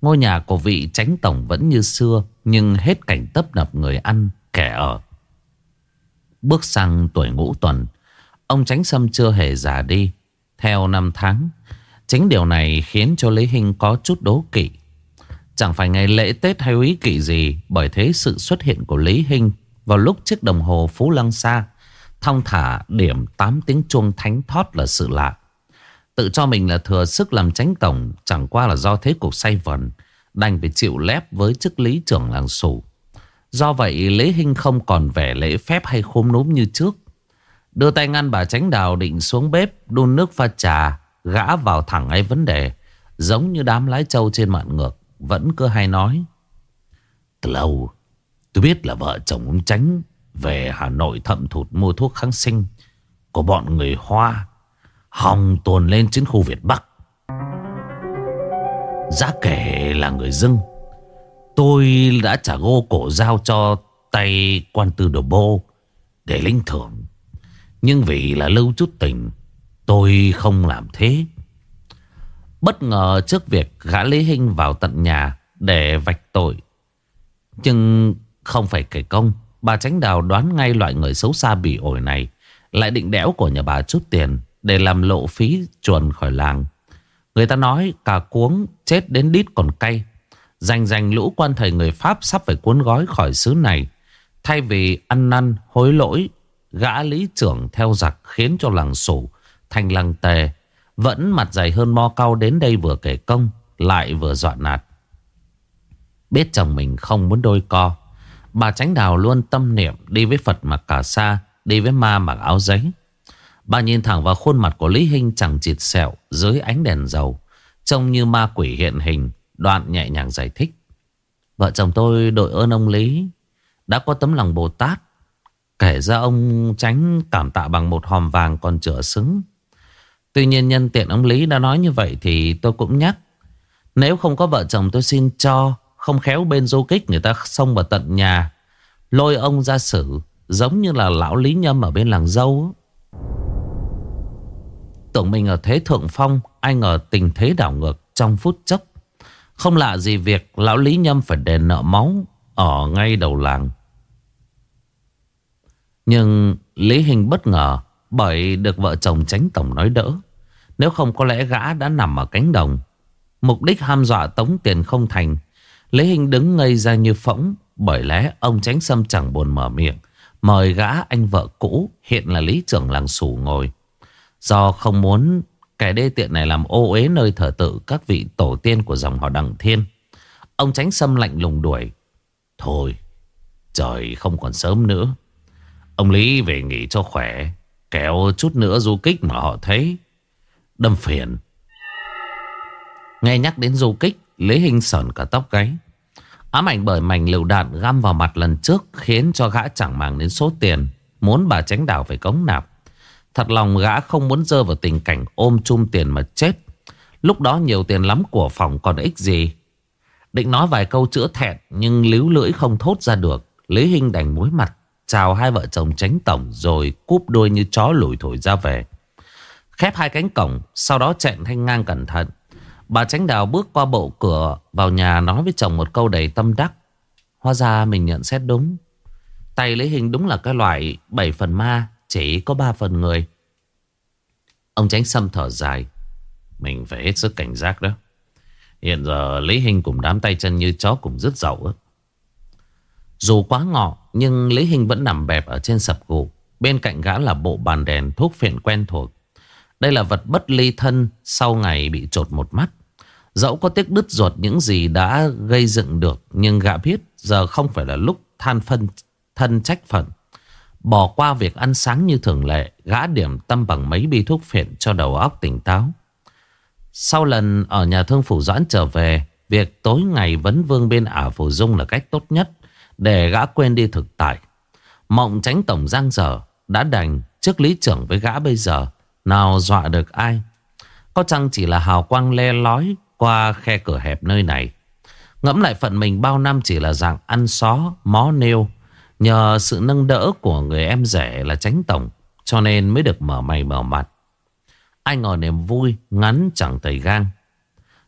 Ngôi nhà của vị tránh tổng vẫn như xưa, Nhưng hết cảnh tấp nập người ăn, kẻ ở. Bước sang tuổi ngũ tuần, Ông tránh sâm chưa hề già đi. Theo năm tháng Chính điều này khiến cho Lý Hinh có chút đố kỵ. Chẳng phải ngày lễ Tết hay quý kỵ gì, Bởi thế sự xuất hiện của Lý Hinh Vào lúc chiếc đồng hồ Phú Lăng Sa, Thong thả điểm 8 tiếng chuông thánh thót là sự lạ. Tự cho mình là thừa sức làm tránh tổng Chẳng qua là do thế cục say vần, Đành phải chịu lép với chức lý trưởng làng sủ Do vậy, Lý Hinh không còn vẻ lễ phép hay khôm núm như trước. Đưa tay ngăn bà tránh đào định xuống bếp, Đun nước pha trà Gã vào thẳng ngay vấn đề, Giống như đám lái trâu trên mạn ngược, Vẫn cứ hay nói. Từ lâu, tôi biết là vợ chồng ông Tránh Về Hà Nội thậm thụt mua thuốc kháng sinh Của bọn người Hoa, Hòng tuồn lên trên khu Việt Bắc. Giá kể là người dưng, Tôi đã trả gô cổ giao cho tay quan tư đồ bô Để linh thưởng. Nhưng vì là lưu chút tình Tôi không làm thế. Bất ngờ trước việc gã Lý Hinh vào tận nhà Để vạch tội. Nhưng không phải kể công, Bà tránh đào đoán ngay loại người xấu xa bị ổi này Lại định đẽo của nhà bà chút tiền Để làm lộ phí chuồn khỏi làng. Người ta nói cả cuống chết đến đít còn cay. Dành dành lũ quan thầy người Pháp sắp phải cuốn gói khỏi xứ này. Thay vì ăn năn hối lỗi, Gã lý trưởng theo giặc khiến cho làng sủ Thành lăng tề, Vẫn mặt dày hơn mo cao đến đây vừa kể công, Lại vừa dọa nạt. Biết chồng mình không muốn đôi co, Bà tránh đào luôn tâm niệm Đi với Phật mặc cả sa, Đi với ma mặc áo giấy. Bà nhìn thẳng vào khuôn mặt của Lý Hinh chẳng chịt sẹo Dưới ánh đèn dầu, Trông như ma quỷ hiện hình, Đoạn nhẹ nhàng giải thích. Vợ chồng tôi đội ơn ông Lý, Đã có tấm lòng Bồ Tát. Kể ra ông tránh cảm tạ bằng một hòm vàng còn chữa xứng. Tuy nhiên nhân tiện ông Lý đã nói như vậy Thì tôi cũng nhắc. Nếu không có vợ chồng tôi xin cho, Không khéo bên du kích người ta xông vào tận nhà, Lôi ông ra xử, Giống như là lão Lý Nhâm ở bên làng dâu Tưởng mình ở thế thượng phong, Ai ngờ tình thế đảo ngược trong phút chốc. Không lạ gì việc Lão Lý Nhâm phải đền nợ máu Ở ngay đầu làng. Nhưng Lý Hình bất ngờ bởi được vợ chồng tránh tổng nói đỡ Nếu không có lẽ gã đã nằm ở cánh đồng Mục đích ham dọa tống tiền không thành Lý Hình đứng ngây ra như phỗng Bởi lẽ ông tránh sâm chẳng buồn mở miệng Mời gã anh vợ cũ Hiện là lý trưởng làng sủ ngồi Do không muốn kẻ đê tiện này làm ô uế nơi thờ tự các vị tổ tiên của dòng họ Đằng Thiên. Ông tránh sâm lạnh lùng đuổi. Thôi, trời không còn sớm nữa. Ông Lý về nghỉ cho khỏe. Kéo chút nữa du kích mà họ thấy. Đâm phiền. Nghe nhắc đến du kích, Lý Hình sờn cả tóc gáy. Ám ảnh bởi mảnh liều đạn găm vào mặt lần trước khiến cho gã chẳng màng đến số tiền. Muốn bà tránh đảo phải cống nạp. Thật lòng gã không muốn rơi vào tình cảnh ôm chung tiền mà chết. Lúc đó nhiều tiền lắm của phòng còn ích gì. Định nói vài câu chữa thẹn nhưng líu lưỡi không thốt ra được. Lý Hinh đành muối mặt. Chào hai vợ chồng tránh tổng rồi cúp đuôi như chó lủi thổi ra về. Khép hai cánh cổng, sau đó chạy thanh ngang cẩn thận. Bà tránh đào bước qua bộ cửa vào nhà nói với chồng một câu đầy tâm đắc. Hóa ra mình nhận xét đúng. Tay lấy Hình đúng là cái loại bảy phần ma chỉ có ba phần người Ông tránh xâm thở dài Mình phải hết sức cảnh giác đó Hiện giờ lấy Hình cùng đám tay chân như chó cùng rất dậu dù quá ngọ, Nhưng Lý Hình vẫn nằm bẹp ở trên sập gụ. Bên cạnh gã là bộ bàn đèn thuốc phiện quen thuộc. Đây là vật bất ly thân Sau ngày bị trột một mắt. Dẫu có tiếc đứt ruột những gì đã gây dựng được, Nhưng gã biết Giờ không phải là lúc than phân, thân trách phận. Bỏ qua việc ăn sáng như thường lệ, Gã điểm tâm bằng mấy bi thuốc phiện cho đầu óc tỉnh táo. Sau lần ở nhà thương phủ doãn trở về, Việc tối ngày vấn vương bên ả phủ dung là cách tốt nhất. Để gã quên đi thực tại. Mộng tránh tổng giang dở Đã đành trước lý trưởng với gã bây giờ Nào dọa được ai? Có chăng chỉ là hào quang le lói Qua khe cửa hẹp nơi này? Ngẫm lại phận mình bao năm chỉ là dạng ăn xó, mó nêu. Nhờ sự nâng đỡ của người em rể là tránh tổng Cho nên mới được mở mày mở mặt. Ai ngờ niềm vui ngắn chẳng tẩy gang.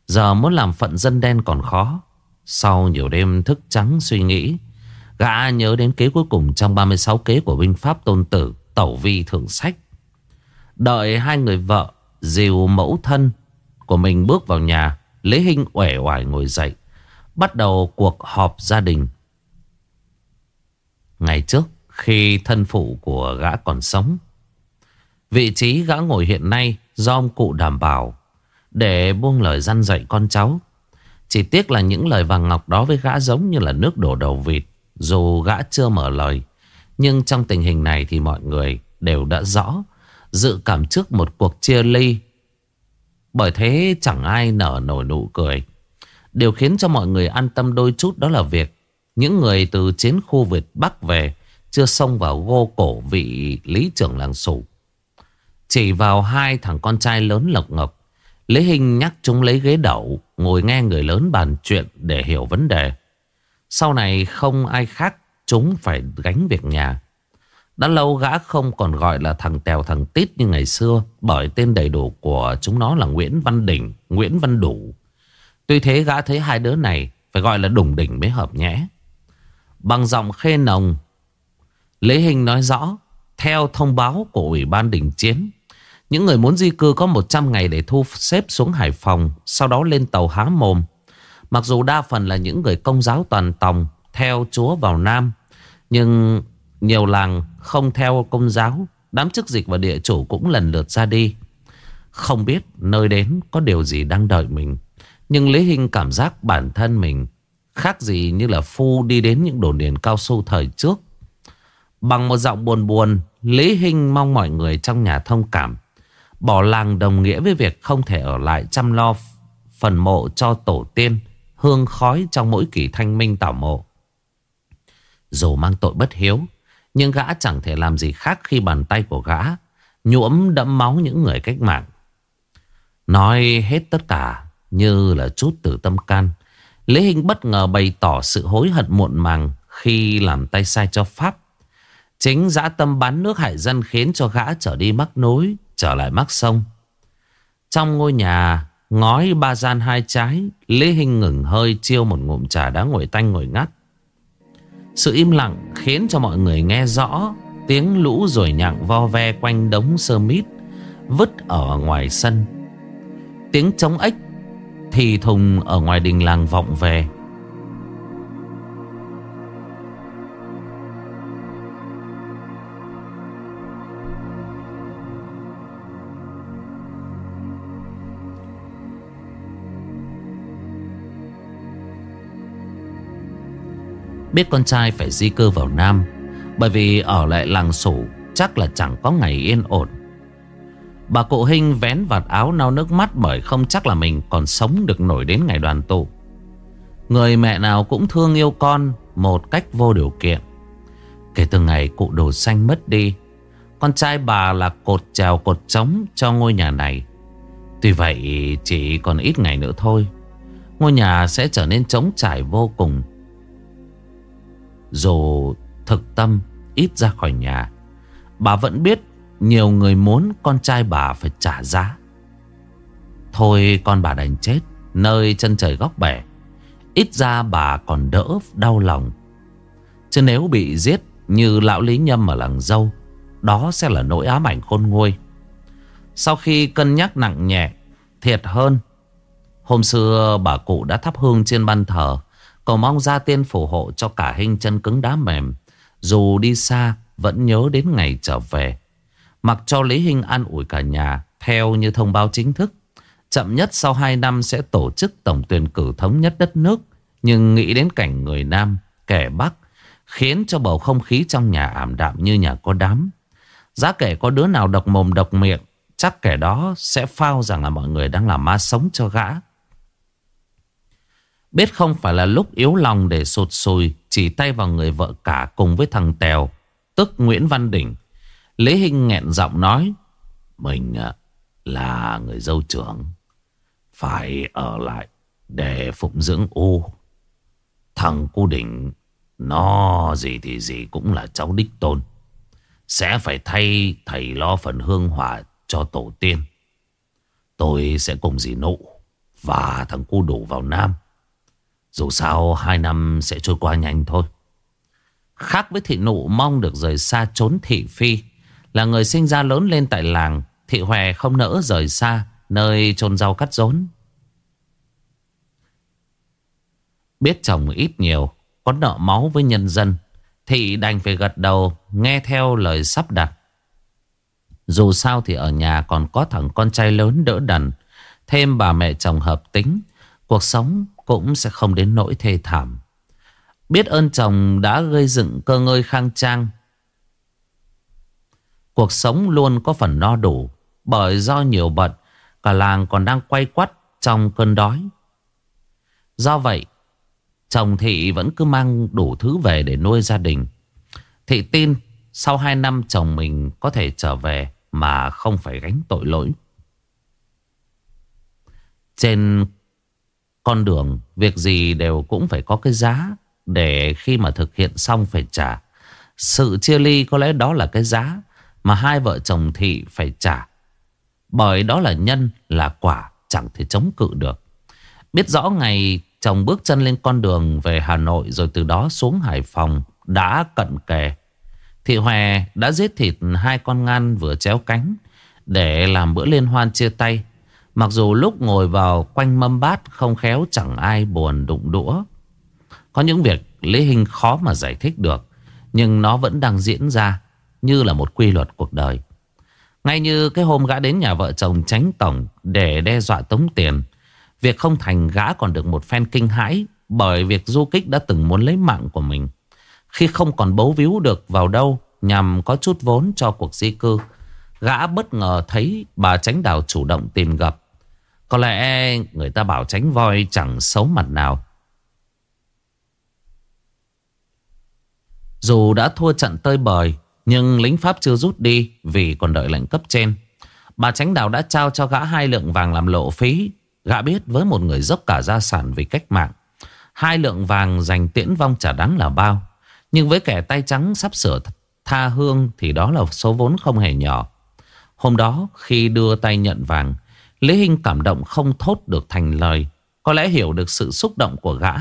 Giờ muốn làm phận dân đen còn khó. Sau nhiều đêm thức trắng suy nghĩ Gã nhớ đến kế cuối cùng trong 36 kế của binh pháp tôn tử, Tẩu vi thượng sách. Đợi hai người vợ Dìu mẫu thân của mình bước vào nhà, Lý Hinh uể oải ngồi dậy, Bắt đầu cuộc họp gia đình. Ngày trước, khi thân phụ của gã còn sống, Vị trí gã ngồi hiện nay do ông cụ đảm bảo Để buông lời răn dạy con cháu. Chỉ tiếc là những lời vàng ngọc đó với gã giống như là nước đổ đầu vịt. Dù gã chưa mở lời, Nhưng trong tình hình này thì mọi người đều đã rõ Dự cảm trước một cuộc chia ly. Bởi thế chẳng ai nở nổi nụ cười. Điều khiến cho mọi người an tâm đôi chút đó là việc Những người từ chiến khu Việt Bắc về Chưa xông vào gô cổ vị lý trưởng làng sủ. Chỉ vào hai thằng con trai lớn lộc ngọc, Lý Hình nhắc chúng lấy ghế đậu, Ngồi nghe người lớn bàn chuyện để hiểu vấn đề. Sau này không ai khác Chúng phải gánh việc nhà. Đã lâu gã không còn gọi là thằng Tèo thằng Tít như ngày xưa Bởi tên đầy đủ của chúng nó là Nguyễn Văn Đỉnh, Nguyễn Văn Đủ. Tuy thế gã thấy hai đứa này phải gọi là đủng đỉnh mới hợp nhẽ. Bằng giọng khê nồng Lễ Hình nói rõ Theo thông báo của Ủy ban đình chiến Những người muốn di cư có 100 ngày để thu xếp xuống Hải Phòng Sau đó lên tàu há mồm. Mặc dù đa phần là những người công giáo toàn tòng Theo chúa vào Nam, Nhưng nhiều làng không theo công giáo, Đám chức dịch và địa chủ cũng lần lượt ra đi. Không biết nơi đến có điều gì đang đợi mình, Nhưng Lý Hinh cảm giác bản thân mình Khác gì như là phu đi đến những đồn điền cao su thời trước. Bằng một giọng buồn buồn, Lý Hinh mong mọi người trong nhà thông cảm. Bỏ làng đồng nghĩa với việc không thể ở lại chăm lo phần mộ cho tổ tiên. Hương khói trong mỗi kỳ thanh minh tảo mộ Dù mang tội bất hiếu nhưng gã chẳng thể làm gì khác khi bàn tay của gã nhuỗm đẫm máu những người cách mạng. Nói hết tất cả như là chút từ tâm can. Lễ Hình bất ngờ bày tỏ sự hối hận muộn màng khi làm tay sai cho Pháp. Chính dã tâm bán nước hại dân khiến cho gã trở đi mắc nối, trở lại mắc sông. Trong ngôi nhà ngói ba gian hai trái, lễ Hình ngừng hơi chiêu một ngụm trà đá ngồi tanh ngồi ngắt. Sự im lặng khiến cho mọi người nghe rõ Tiếng lũ rồi nhặng vo ve quanh đống sơ mít Vứt ở ngoài sân Tiếng trống ếch Thì thùng ở ngoài đình làng vọng về Biết con trai phải di cư vào Nam, Bởi vì ở lại làng sủ Chắc là chẳng có ngày yên ổn. Bà cụ Hinh vén vạt áo nao nước mắt Bởi không chắc là mình còn sống được nổi đến ngày đoàn tụ. Người mẹ nào cũng thương yêu con Một cách vô điều kiện. Kể từ ngày cụ đồ xanh mất đi, Con trai bà là cột trèo cột trống cho ngôi nhà này. Tuy vậy chỉ còn ít ngày nữa thôi, Ngôi nhà sẽ trở nên trống trải vô cùng dù thực tâm ít ra khỏi nhà, Bà vẫn biết Nhiều người muốn con trai bà phải trả giá. Thôi con bà đành chết, Nơi chân trời góc bể, Ít ra bà còn đỡ đau lòng. Chứ nếu bị giết Như lão Lý Nhâm ở làng dâu, Đó sẽ là nỗi ám ảnh khôn nguôi. Sau khi cân nhắc nặng nhẹ, Thiệt hơn, Hôm xưa bà cụ đã thắp hương trên ban thờ Cầu mong gia tiên phù hộ cho cả hình chân cứng đá mềm. Dù đi xa, Vẫn nhớ đến ngày trở về. Mặc cho Lý Hinh an ủi cả nhà, Theo như thông báo chính thức, Chậm nhất sau 2 năm sẽ tổ chức tổng tuyển cử thống nhất đất nước. Nhưng nghĩ đến cảnh người Nam, Kẻ Bắc, Khiến cho bầu không khí trong nhà ảm đạm như nhà có đám. Giá kể có đứa nào độc mồm độc miệng, Chắc kẻ đó sẽ phao rằng là mọi người đang làm ma sống cho gã. Biết không phải là lúc yếu lòng để sụt sùi, Chỉ tay vào người vợ cả cùng với thằng Tèo, Tức Nguyễn Văn Đỉnh. Lễ Hinh nghẹn giọng nói, Mình à, là người dâu trưởng, Phải ở lại để phụng dưỡng U. Thằng cu Đỉnh, Nó gì thì gì cũng là cháu đích tôn. Sẽ phải thay thầy lo phần hương hỏa cho tổ tiên. Tôi sẽ cùng dì nụ Và thằng cu đủ vào Nam dù sao, hai năm sẽ trôi qua nhanh thôi. Khác với thị nụ mong được rời xa trốn thị phi, Là người sinh ra lớn lên tại làng, Thị Hòe không nỡ rời xa Nơi chôn rau cắt rốn. Biết chồng ít nhiều, Có nợ máu với nhân dân, Thị đành phải gật đầu, Nghe theo lời sắp đặt. Dù sao thì ở nhà còn có thằng con trai lớn đỡ đần, Thêm bà mẹ chồng hợp tính, Cuộc sống cũng sẽ không đến nỗi thê thảm. Biết ơn chồng đã gây dựng cơ ngơi khang trang. Cuộc sống luôn có phần no đủ Bởi do nhiều bận, Cả làng còn đang quay quắt trong cơn đói. Do vậy, Chồng Thị vẫn cứ mang đủ thứ về để nuôi gia đình. Thị tin sau 2 năm chồng mình có thể trở về mà không phải gánh tội lỗi. Trên con đường, việc gì đều cũng phải có cái giá để khi mà thực hiện xong phải trả. Sự chia ly có lẽ đó là cái giá mà hai vợ chồng Thị phải trả. Bởi đó là nhân, là quả, chẳng thể chống cự được. Biết rõ ngày chồng bước chân lên con đường về Hà Nội rồi từ đó xuống Hải Phòng đã cận kề. Thị Hòe đã giết thịt hai con ngan vừa chéo cánh để làm bữa liên hoan chia tay. Mặc dù lúc ngồi vào quanh mâm bát không khéo chẳng ai buồn đụng đũa. Có những việc Lý Hình khó mà giải thích được. Nhưng nó vẫn đang diễn ra như là một quy luật cuộc đời. Ngay như cái hôm gã đến nhà vợ chồng tránh tổng để đe dọa tống tiền. Việc không thành gã còn được một phen kinh hãi bởi việc du kích đã từng muốn lấy mạng của mình. Khi không còn bấu víu được vào đâu nhằm có chút vốn cho cuộc di cư, gã bất ngờ thấy bà tránh đào chủ động tìm gặp. Có lẽ người ta bảo tránh voi chẳng xấu mặt nào. Dù đã thua trận tơi bời, nhưng lính Pháp chưa rút đi vì còn đợi lệnh cấp trên. Bà tránh đào đã trao cho gã hai lượng vàng làm lộ phí. Gã biết với một người dốc cả gia sản vì cách mạng. Hai lượng vàng dành tiễn vong chả đáng là bao. Nhưng với kẻ tay trắng sắp sửa tha hương thì đó là số vốn không hề nhỏ. Hôm đó khi đưa tay nhận vàng, Lý Hinh cảm động không thốt được thành lời. Có lẽ hiểu được sự xúc động của gã.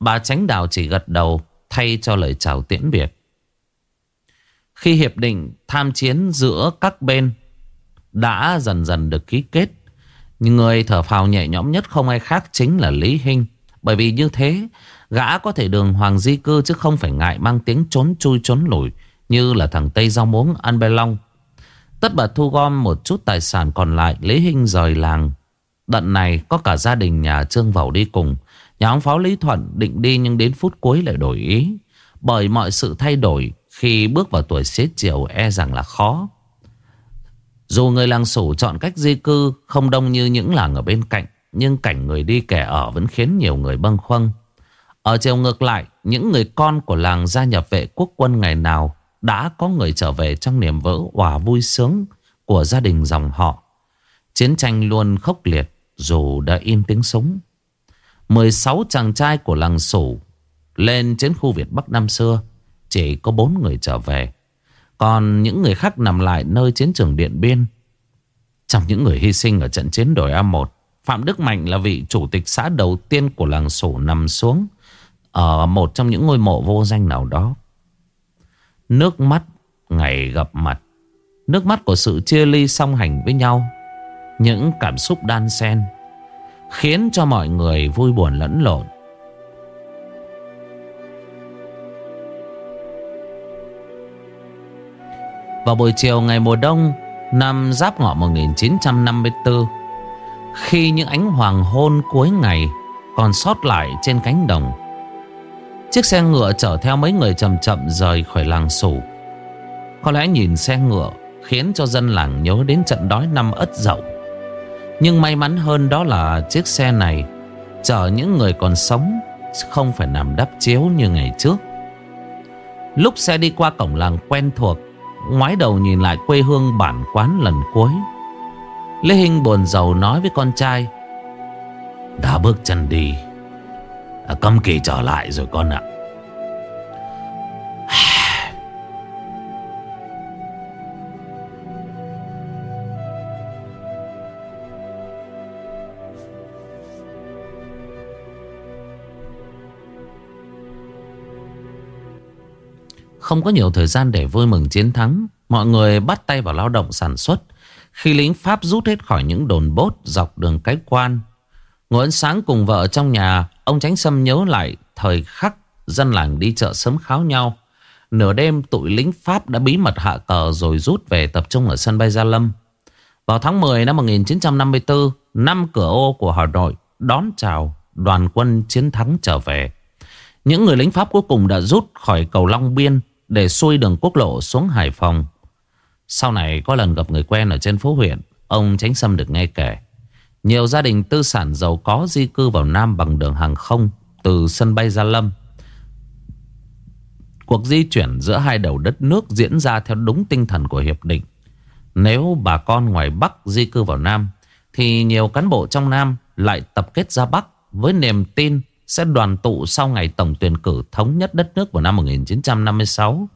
Bà tránh đào chỉ gật đầu thay cho lời chào tiễn biệt. Khi hiệp định tham chiến giữa các bên đã dần dần được ký kết, người thở phào nhẹ nhõm nhất không ai khác chính là Lý Hinh. Bởi vì như thế, Gã có thể đường hoàng di cư chứ không phải ngại mang tiếng trốn chui trốn lùi như là thằng Tây rau muống ăn bê long. Tất bật thu gom một chút tài sản còn lại Lý Hinh rời làng. Đận này có cả gia đình nhà Trương Vẩu đi cùng. Nhà ông Pháo Lý Thuận định đi nhưng đến phút cuối lại đổi ý. Bởi mọi sự thay đổi khi bước vào tuổi xế chiều e rằng là khó. Dù người làng sủ chọn cách di cư không đông như những làng ở bên cạnh, nhưng cảnh người đi kẻ ở vẫn khiến nhiều người bâng khuâng. Ở chiều ngược lại, những người con của làng gia nhập vệ quốc quân ngày nào đã có người trở về trong niềm vỡ hòa vui sướng của gia đình dòng họ. Chiến tranh luôn khốc liệt dù đã im tiếng súng. 16 chàng trai của làng Sủ lên chiến khu Việt Bắc năm xưa chỉ có 4 người trở về. Còn những người khác nằm lại nơi chiến trường Điện Biên. Trong những người hy sinh ở trận chiến đổi A1, Phạm Đức Mạnh là vị chủ tịch xã đầu tiên của làng Sủ nằm xuống ở một trong những ngôi mộ vô danh nào đó. Nước mắt ngày gặp mặt. Nước mắt của sự chia ly song hành với nhau. Những cảm xúc đan xen khiến cho mọi người vui buồn lẫn lộn. Vào buổi chiều ngày mùa đông năm Giáp Ngọ 1954, khi những ánh hoàng hôn cuối ngày còn sót lại trên cánh đồng, Chiếc xe ngựa chở theo mấy người chậm chậm rời khỏi làng sủ Có lẽ nhìn xe ngựa khiến cho dân làng nhớ đến trận đói năm ất dậu. Nhưng may mắn hơn đó là chiếc xe này chở những người còn sống Không phải nằm đắp chiếu như ngày trước. Lúc xe đi qua cổng làng quen thuộc, Ngoái đầu nhìn lại quê hương bản quán lần cuối. Lê Hinh buồn giàu nói với con trai, Đã bước chân đi à, kỳ trở lại rồi con ạ. Không có nhiều thời gian để vui mừng chiến thắng Mọi người bắt tay vào lao động sản xuất. Khi lính Pháp rút hết khỏi những đồn bốt dọc đường cái quan Ngồi ăn sáng cùng vợ trong nhà Ông Tránh Sâm nhớ lại thời khắc dân làng đi chợ sớm kháo nhau. Nửa đêm tụi lính Pháp đã bí mật hạ cờ rồi rút về tập trung ở sân bay Gia Lâm. Vào tháng 10 năm 1954 Năm cửa ô của Hà Nội đón chào đoàn quân chiến thắng trở về. Những người lính Pháp cuối cùng đã rút khỏi cầu Long Biên Để xuôi đường quốc lộ xuống Hải Phòng. Sau này có lần gặp người quen ở trên phố huyện, Ông Tránh Sâm được nghe kể nhiều gia đình tư sản giàu có di cư vào Nam bằng đường hàng không từ sân bay Gia Lâm. Cuộc di chuyển giữa hai đầu đất nước diễn ra theo đúng tinh thần của hiệp định. Nếu bà con ngoài Bắc di cư vào Nam, thì nhiều cán bộ trong Nam lại tập kết ra Bắc với niềm tin sẽ đoàn tụ sau ngày tổng tuyển cử thống nhất đất nước vào năm 1956.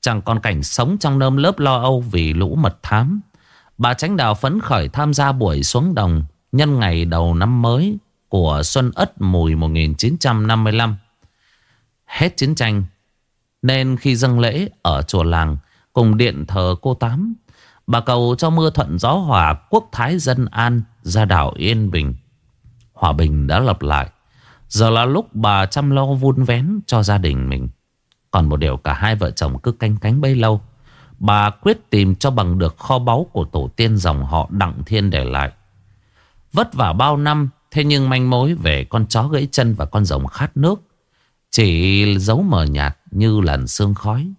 Chẳng còn cảnh sống trong nơm lớp lo âu vì lũ mật thám Bà Tránh Đào phấn khởi tham gia buổi xuống đồng nhân ngày đầu năm mới của Xuân Ất Mùi 1955. Hết chiến tranh, nên khi dâng lễ ở chùa làng cùng điện thờ cô Tám, bà cầu cho mưa thuận gió hòa quốc thái dân an ra đảo Yên Bình. Hòa bình đã lập lại. Giờ là lúc bà chăm lo vun vén cho gia đình mình. Còn một điều cả hai vợ chồng cứ canh cánh bấy lâu. Bà quyết tìm cho bằng được kho báu của tổ tiên dòng họ Đặng Thiên để lại. Vất vả bao năm, thế nhưng manh mối về con chó gãy chân và con rồng khát nước chỉ giấu mờ nhạt như làn sương khói.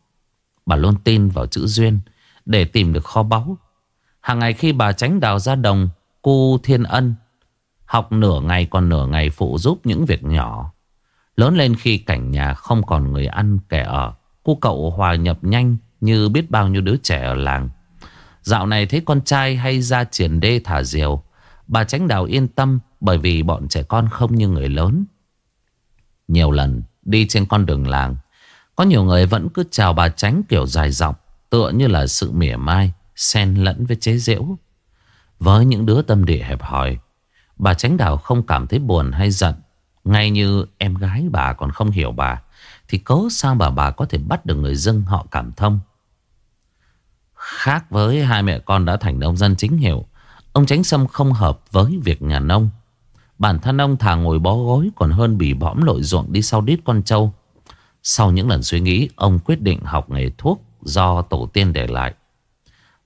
Bà luôn tin vào chữ duyên để tìm được kho báu. Hàng ngày khi bà tránh đào ra đồng, cu thiên ân, học nửa ngày còn nửa ngày phụ giúp những việc nhỏ. Lớn lên khi cảnh nhà không còn người ăn kẻ ở, cu cậu hòa nhập nhanh như biết bao nhiêu đứa trẻ ở làng. Dạo này thấy con trai hay ra triển đê thả diều. Bà tránh đào yên tâm, Bởi vì bọn trẻ con không như người lớn. Nhiều lần đi trên con đường làng, Có nhiều người vẫn cứ chào bà tránh kiểu dài dọc Tựa như là sự mỉa mai, Xen lẫn với chế giễu. Với những đứa tâm địa hẹp hòi, Bà tránh đào không cảm thấy buồn hay giận. Ngay như em gái bà còn không hiểu bà, Thì cớ sao bà bà có thể bắt được người dân họ cảm thông? Khác với hai mẹ con đã thành nông dân chính hiệu. Ông Tránh Sâm không hợp với việc nhà nông. Bản thân ông thà ngồi bó gối Còn hơn bị bõm lội ruộng đi sau đít con trâu. Sau những lần suy nghĩ, Ông quyết định học nghề thuốc Do tổ tiên để lại.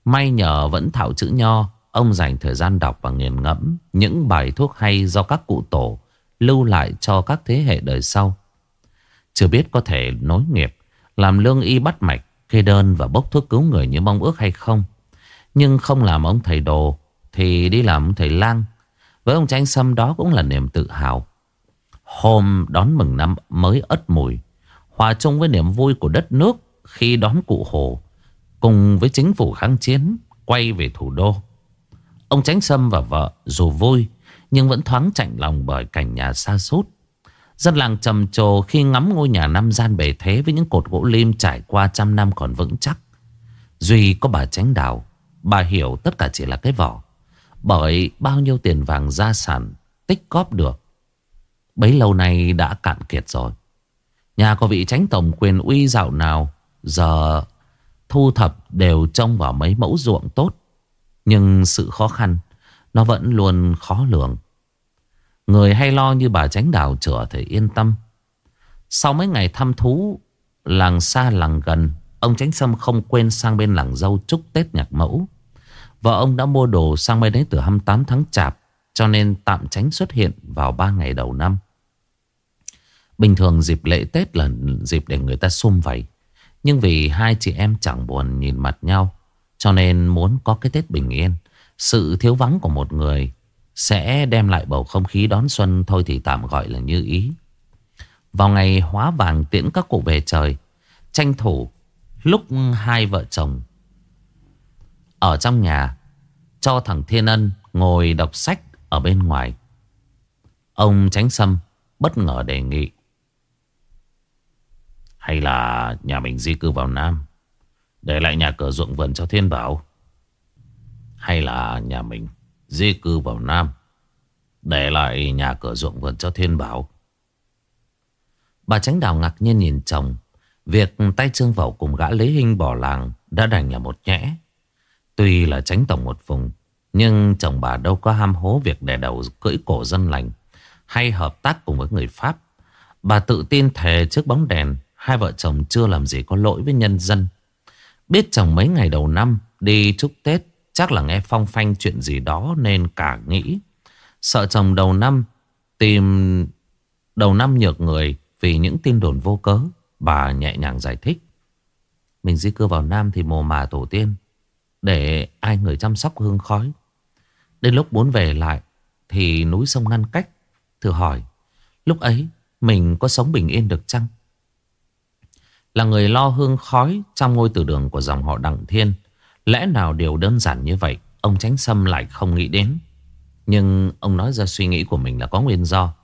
May nhờ vẫn thạo chữ nho, Ông dành thời gian đọc và nghiền ngẫm Những bài thuốc hay do các cụ tổ Lưu lại cho các thế hệ đời sau. Chưa biết có thể nối nghiệp, Làm lương y bắt mạch kê đơn và bốc thuốc cứu người như mong ước hay không. Nhưng không làm ông thầy đồ thì đi làm ông thầy lang. Với ông Tranh Sâm đó cũng là niềm tự hào. Hôm đón mừng năm mới ất mùi, hòa chung với niềm vui của đất nước khi đón cụ Hồ cùng với chính phủ kháng chiến quay về thủ đô. Ông Tránh Sâm và vợ dù vui nhưng vẫn thoáng chạnh lòng bởi cảnh nhà xa sút Dân làng trầm trồ khi ngắm ngôi nhà năm gian bề thế với những cột gỗ lim trải qua trăm năm còn vững chắc. Duy có bà tránh đào, bà hiểu tất cả chỉ là cái vỏ. Bởi bao nhiêu tiền vàng gia sản tích góp được. Bấy lâu nay đã cạn kiệt rồi. Nhà có vị tránh tổng quyền uy dạo nào giờ thu thập đều trông vào mấy mẫu ruộng tốt. Nhưng sự khó khăn nó vẫn luôn khó lường. Người hay lo như bà tránh đảo chữa thì yên tâm. Sau mấy ngày thăm thú, làng xa làng gần, ông tránh sâm không quên sang bên làng dâu chúc Tết nhạc mẫu. Vợ ông đã mua đồ sang bên đấy từ 28 tháng chạp, cho nên tạm tránh xuất hiện vào 3 ngày đầu năm. Bình thường dịp lễ Tết là dịp để người ta xung vầy. Nhưng vì hai chị em chẳng buồn nhìn mặt nhau, cho nên muốn có cái Tết bình yên. Sự thiếu vắng của một người sẽ đem lại bầu không khí đón xuân thôi thì tạm gọi là như ý. Vào ngày hóa vàng tiễn các cụ về trời, tranh thủ lúc hai vợ chồng ở trong nhà cho thằng Thiên Ân ngồi đọc sách ở bên ngoài. Ông Tránh Sâm bất ngờ đề nghị. Hay là nhà mình di cư vào Nam Để lại nhà cửa ruộng vườn cho Thiên Bảo Hay là nhà mình di cư vào Nam, để lại nhà cửa ruộng vườn cho Thiên Bảo. Bà Tránh Đào ngạc nhiên nhìn chồng, Việc tay Trương vào cùng gã lấy hình bỏ làng Đã đành là một nhẽ. Tuy là tránh tổng một vùng, Nhưng chồng bà đâu có ham hố việc đè đầu cưỡi cổ dân lành, Hay hợp tác cùng với người Pháp. Bà tự tin thề trước bóng đèn, Hai vợ chồng chưa làm gì có lỗi với nhân dân. Biết chồng mấy ngày đầu năm Đi chúc Tết Chắc là nghe phong phanh chuyện gì đó Nên cả nghĩ. Sợ chồng đầu năm Tìm, đầu năm nhược người Vì những tin đồn vô cớ, Bà nhẹ nhàng giải thích. Mình di cư vào Nam thì mồ mà tổ tiên, Để ai người chăm sóc hương khói. Đến lúc muốn về lại Thì núi sông ngăn cách, Thử hỏi, Lúc ấy mình có sống bình yên được chăng? Là người lo hương khói Trong ngôi tử đường của dòng họ Đặng Thiên Lẽ nào điều đơn giản như vậy, Ông Tránh Sâm lại không nghĩ đến? Nhưng ông nói ra suy nghĩ của mình là có nguyên do.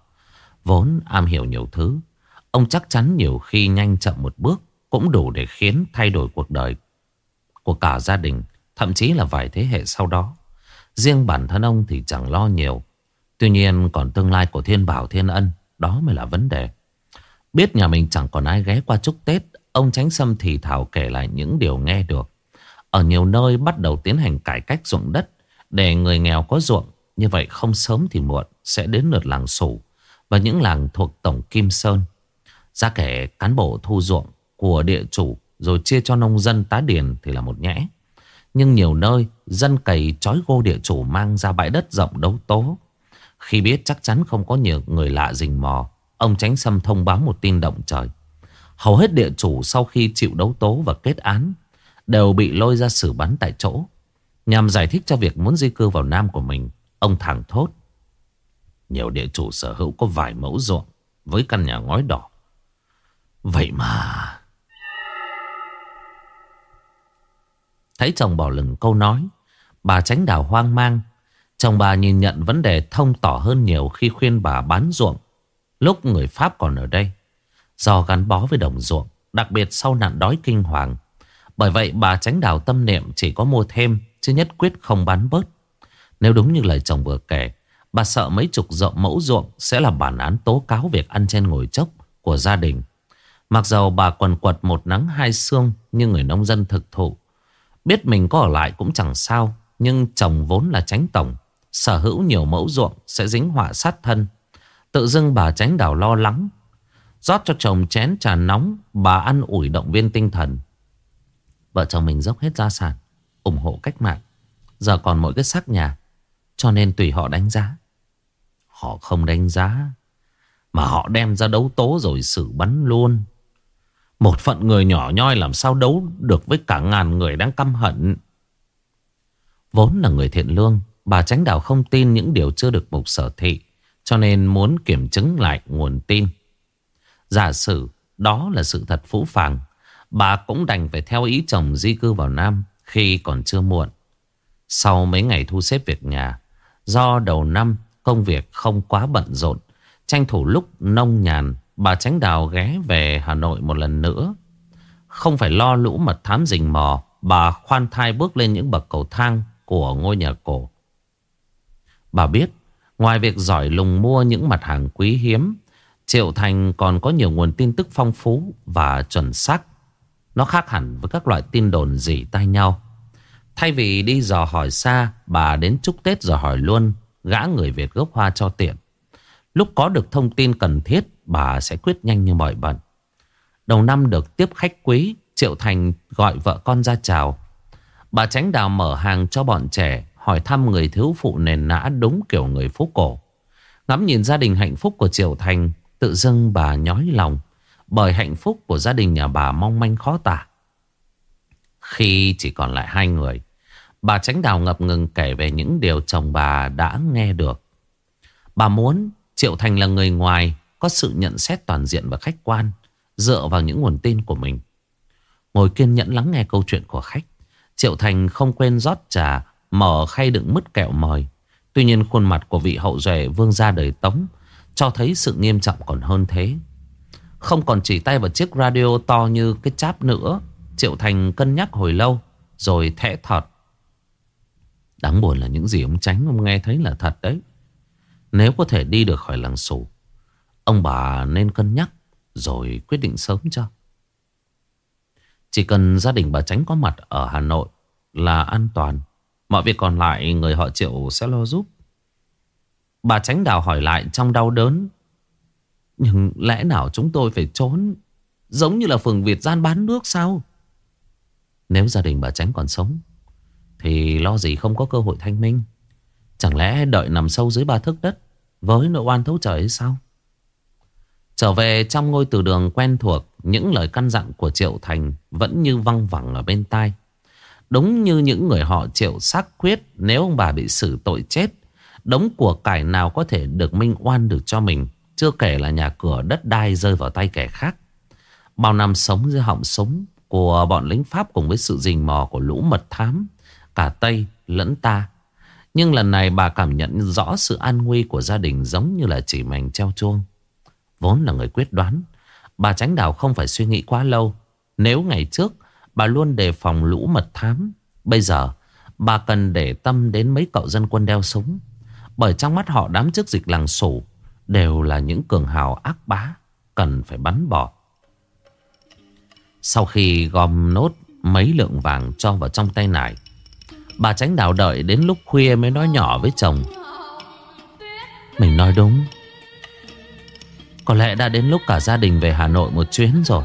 Vốn am hiểu nhiều thứ, Ông chắc chắn nhiều khi nhanh chậm một bước Cũng đủ để khiến thay đổi cuộc đời Của cả gia đình, Thậm chí là vài thế hệ sau đó. Riêng bản thân ông thì chẳng lo nhiều. Tuy nhiên còn tương lai của Thiên Bảo, Thiên Ân, Đó mới là vấn đề. Biết nhà mình chẳng còn ai ghé qua chúc Tết, Ông Tránh Sâm thì thảo kể lại những điều nghe được. Ở nhiều nơi bắt đầu tiến hành cải cách ruộng đất. Để người nghèo có ruộng, Như vậy không sớm thì muộn Sẽ đến lượt làng Sủ Và những làng thuộc Tổng Kim Sơn. Ra kể cán bộ thu ruộng của địa chủ Rồi chia cho nông dân tá điền thì là một nhẽ. Nhưng nhiều nơi, dân cày trói gô địa chủ mang ra bãi đất rộng đấu tố. Khi biết chắc chắn không có nhiều người lạ rình mò, Ông Tránh Sâm thông báo một tin động trời. Hầu hết địa chủ sau khi chịu đấu tố và kết án Đều bị lôi ra xử bắn tại chỗ. Nhằm giải thích cho việc muốn di cư vào Nam của mình, Ông thẳng thốt. Nhiều địa chủ sở hữu có vài mẫu ruộng Với căn nhà ngói đỏ. Vậy mà Thấy chồng bỏ lừng câu nói, Bà tránh đào hoang mang. Chồng bà nhìn nhận vấn đề thông tỏ hơn nhiều Khi khuyên bà bán ruộng. Lúc người Pháp còn ở đây, Do gắn bó với đồng ruộng, Đặc biệt sau nạn đói kinh hoàng bởi vậy bà tránh đảo tâm niệm Chỉ có mua thêm, Chứ nhất quyết không bán bớt. Nếu đúng như lời chồng vừa kể, Bà sợ mấy chục rộng mẫu ruộng Sẽ là bản án tố cáo việc ăn trên ngồi chốc Của gia đình. Mặc dầu bà quần quật một nắng hai xương Như người nông dân thực thụ, Biết mình có ở lại cũng chẳng sao, Nhưng chồng vốn là tránh tổng, Sở hữu nhiều mẫu ruộng Sẽ dính họa sát thân. Tự dưng bà tránh đảo lo lắng, rót cho chồng chén trà nóng, Bà ăn ủi động viên tinh thần. Vợ chồng mình dốc hết gia sản, ủng hộ cách mạng. Giờ còn mỗi cái xác nhà. Cho nên tùy họ đánh giá. Họ không đánh giá. Mà họ đem ra đấu tố rồi xử bắn luôn. Một phận người nhỏ nhoi làm sao đấu được với cả ngàn người đang căm hận. Vốn là người thiện lương. Bà Tránh Đào không tin những điều chưa được mục sở thị. Cho nên muốn kiểm chứng lại nguồn tin. Giả sử đó là sự thật phũ phàng. Bà cũng đành phải theo ý chồng di cư vào Nam khi còn chưa muộn. Sau mấy ngày thu xếp việc nhà, do đầu năm công việc không quá bận rộn, tranh thủ lúc nông nhàn, bà Tránh Đào ghé về Hà Nội một lần nữa. Không phải lo lũ mật thám rình mò, bà khoan thai bước lên những bậc cầu thang của ngôi nhà cổ. Bà biết, ngoài việc giỏi lùng mua những mặt hàng quý hiếm, Triệu Thành còn có nhiều nguồn tin tức phong phú và chuẩn xác nó khác hẳn với các loại tin đồn dỉ tai nhau. Thay vì đi dò hỏi xa, bà đến chúc Tết dò hỏi luôn, gã người Việt gốc hoa cho tiện. Lúc có được thông tin cần thiết, bà sẽ quyết nhanh như mọi bận. Đầu năm được tiếp khách quý, Triệu Thành gọi vợ con ra chào. Bà tránh đào mở hàng cho bọn trẻ, hỏi thăm người thiếu phụ nền nã đúng kiểu người phố cổ. Ngắm nhìn gia đình hạnh phúc của Triệu Thành, tự dưng bà nhói lòng. Bởi hạnh phúc của gia đình nhà bà mong manh khó tả. Khi chỉ còn lại hai người, Bà tránh đào ngập ngừng kể về những điều chồng bà đã nghe được. Bà muốn Triệu Thành là người ngoài Có sự nhận xét toàn diện và khách quan, Dựa vào những nguồn tin của mình. Ngồi kiên nhẫn lắng nghe câu chuyện của khách, Triệu Thành không quên rót trà, Mở khay đựng mứt kẹo mời Tuy nhiên khuôn mặt của vị hậu duệ vương gia đời Tống Cho thấy sự nghiêm trọng còn hơn thế không còn chỉ tay vào chiếc radio to như cái cháp nữa, Triệu Thành cân nhắc hồi lâu, Rồi thẽ thọt Đáng buồn là những gì ông tránh ông nghe thấy là thật đấy Nếu có thể đi được khỏi làng sủ Ông bà nên cân nhắc Rồi quyết định sớm cho Chỉ cần gia đình bà tránh có mặt ở Hà Nội là an toàn. Mọi việc còn lại người họ triệu sẽ lo giúp. Bà tránh đào hỏi lại trong đau đớn. Nhưng lẽ nào chúng tôi phải trốn Giống như là phường Việt gian bán nước sao? Nếu gia đình bà tránh còn sống, Thì lo gì không có cơ hội thanh minh? Chẳng lẽ đợi nằm sâu dưới ba thước đất Với nội oan thấu trời hay sao? Trở về trong ngôi từ đường quen thuộc, Những lời căn dặn của Triệu Thành Vẫn như văng vẳng ở bên tai. Đúng như những người họ Triệu xác quyết Nếu ông bà bị xử tội chết, Đống của cải nào có thể được minh oan được cho mình? Chưa kể là nhà cửa đất đai rơi vào tay kẻ khác. Bao năm sống dưới họng súng Của bọn lính Pháp cùng với sự rình mò của lũ mật thám, Cả Tây lẫn ta. Nhưng lần này bà cảm nhận rõ sự an nguy của gia đình Giống như là chỉ mảnh treo chuông. Vốn là người quyết đoán, Bà tránh Đào không phải suy nghĩ quá lâu. Nếu ngày trước Bà luôn đề phòng lũ mật thám, Bây giờ bà cần để tâm đến mấy cậu dân quân đeo súng. Bởi trong mắt họ đám chức dịch làng sủ Đều là những cường hào ác bá, Cần phải bắn bỏ. Sau khi gom nốt mấy lượng vàng cho vào trong tay nải, Bà tránh đào đợi đến lúc khuya mới nói nhỏ với chồng. Mình nói đúng. Có lẽ đã đến lúc cả gia đình về Hà Nội một chuyến rồi.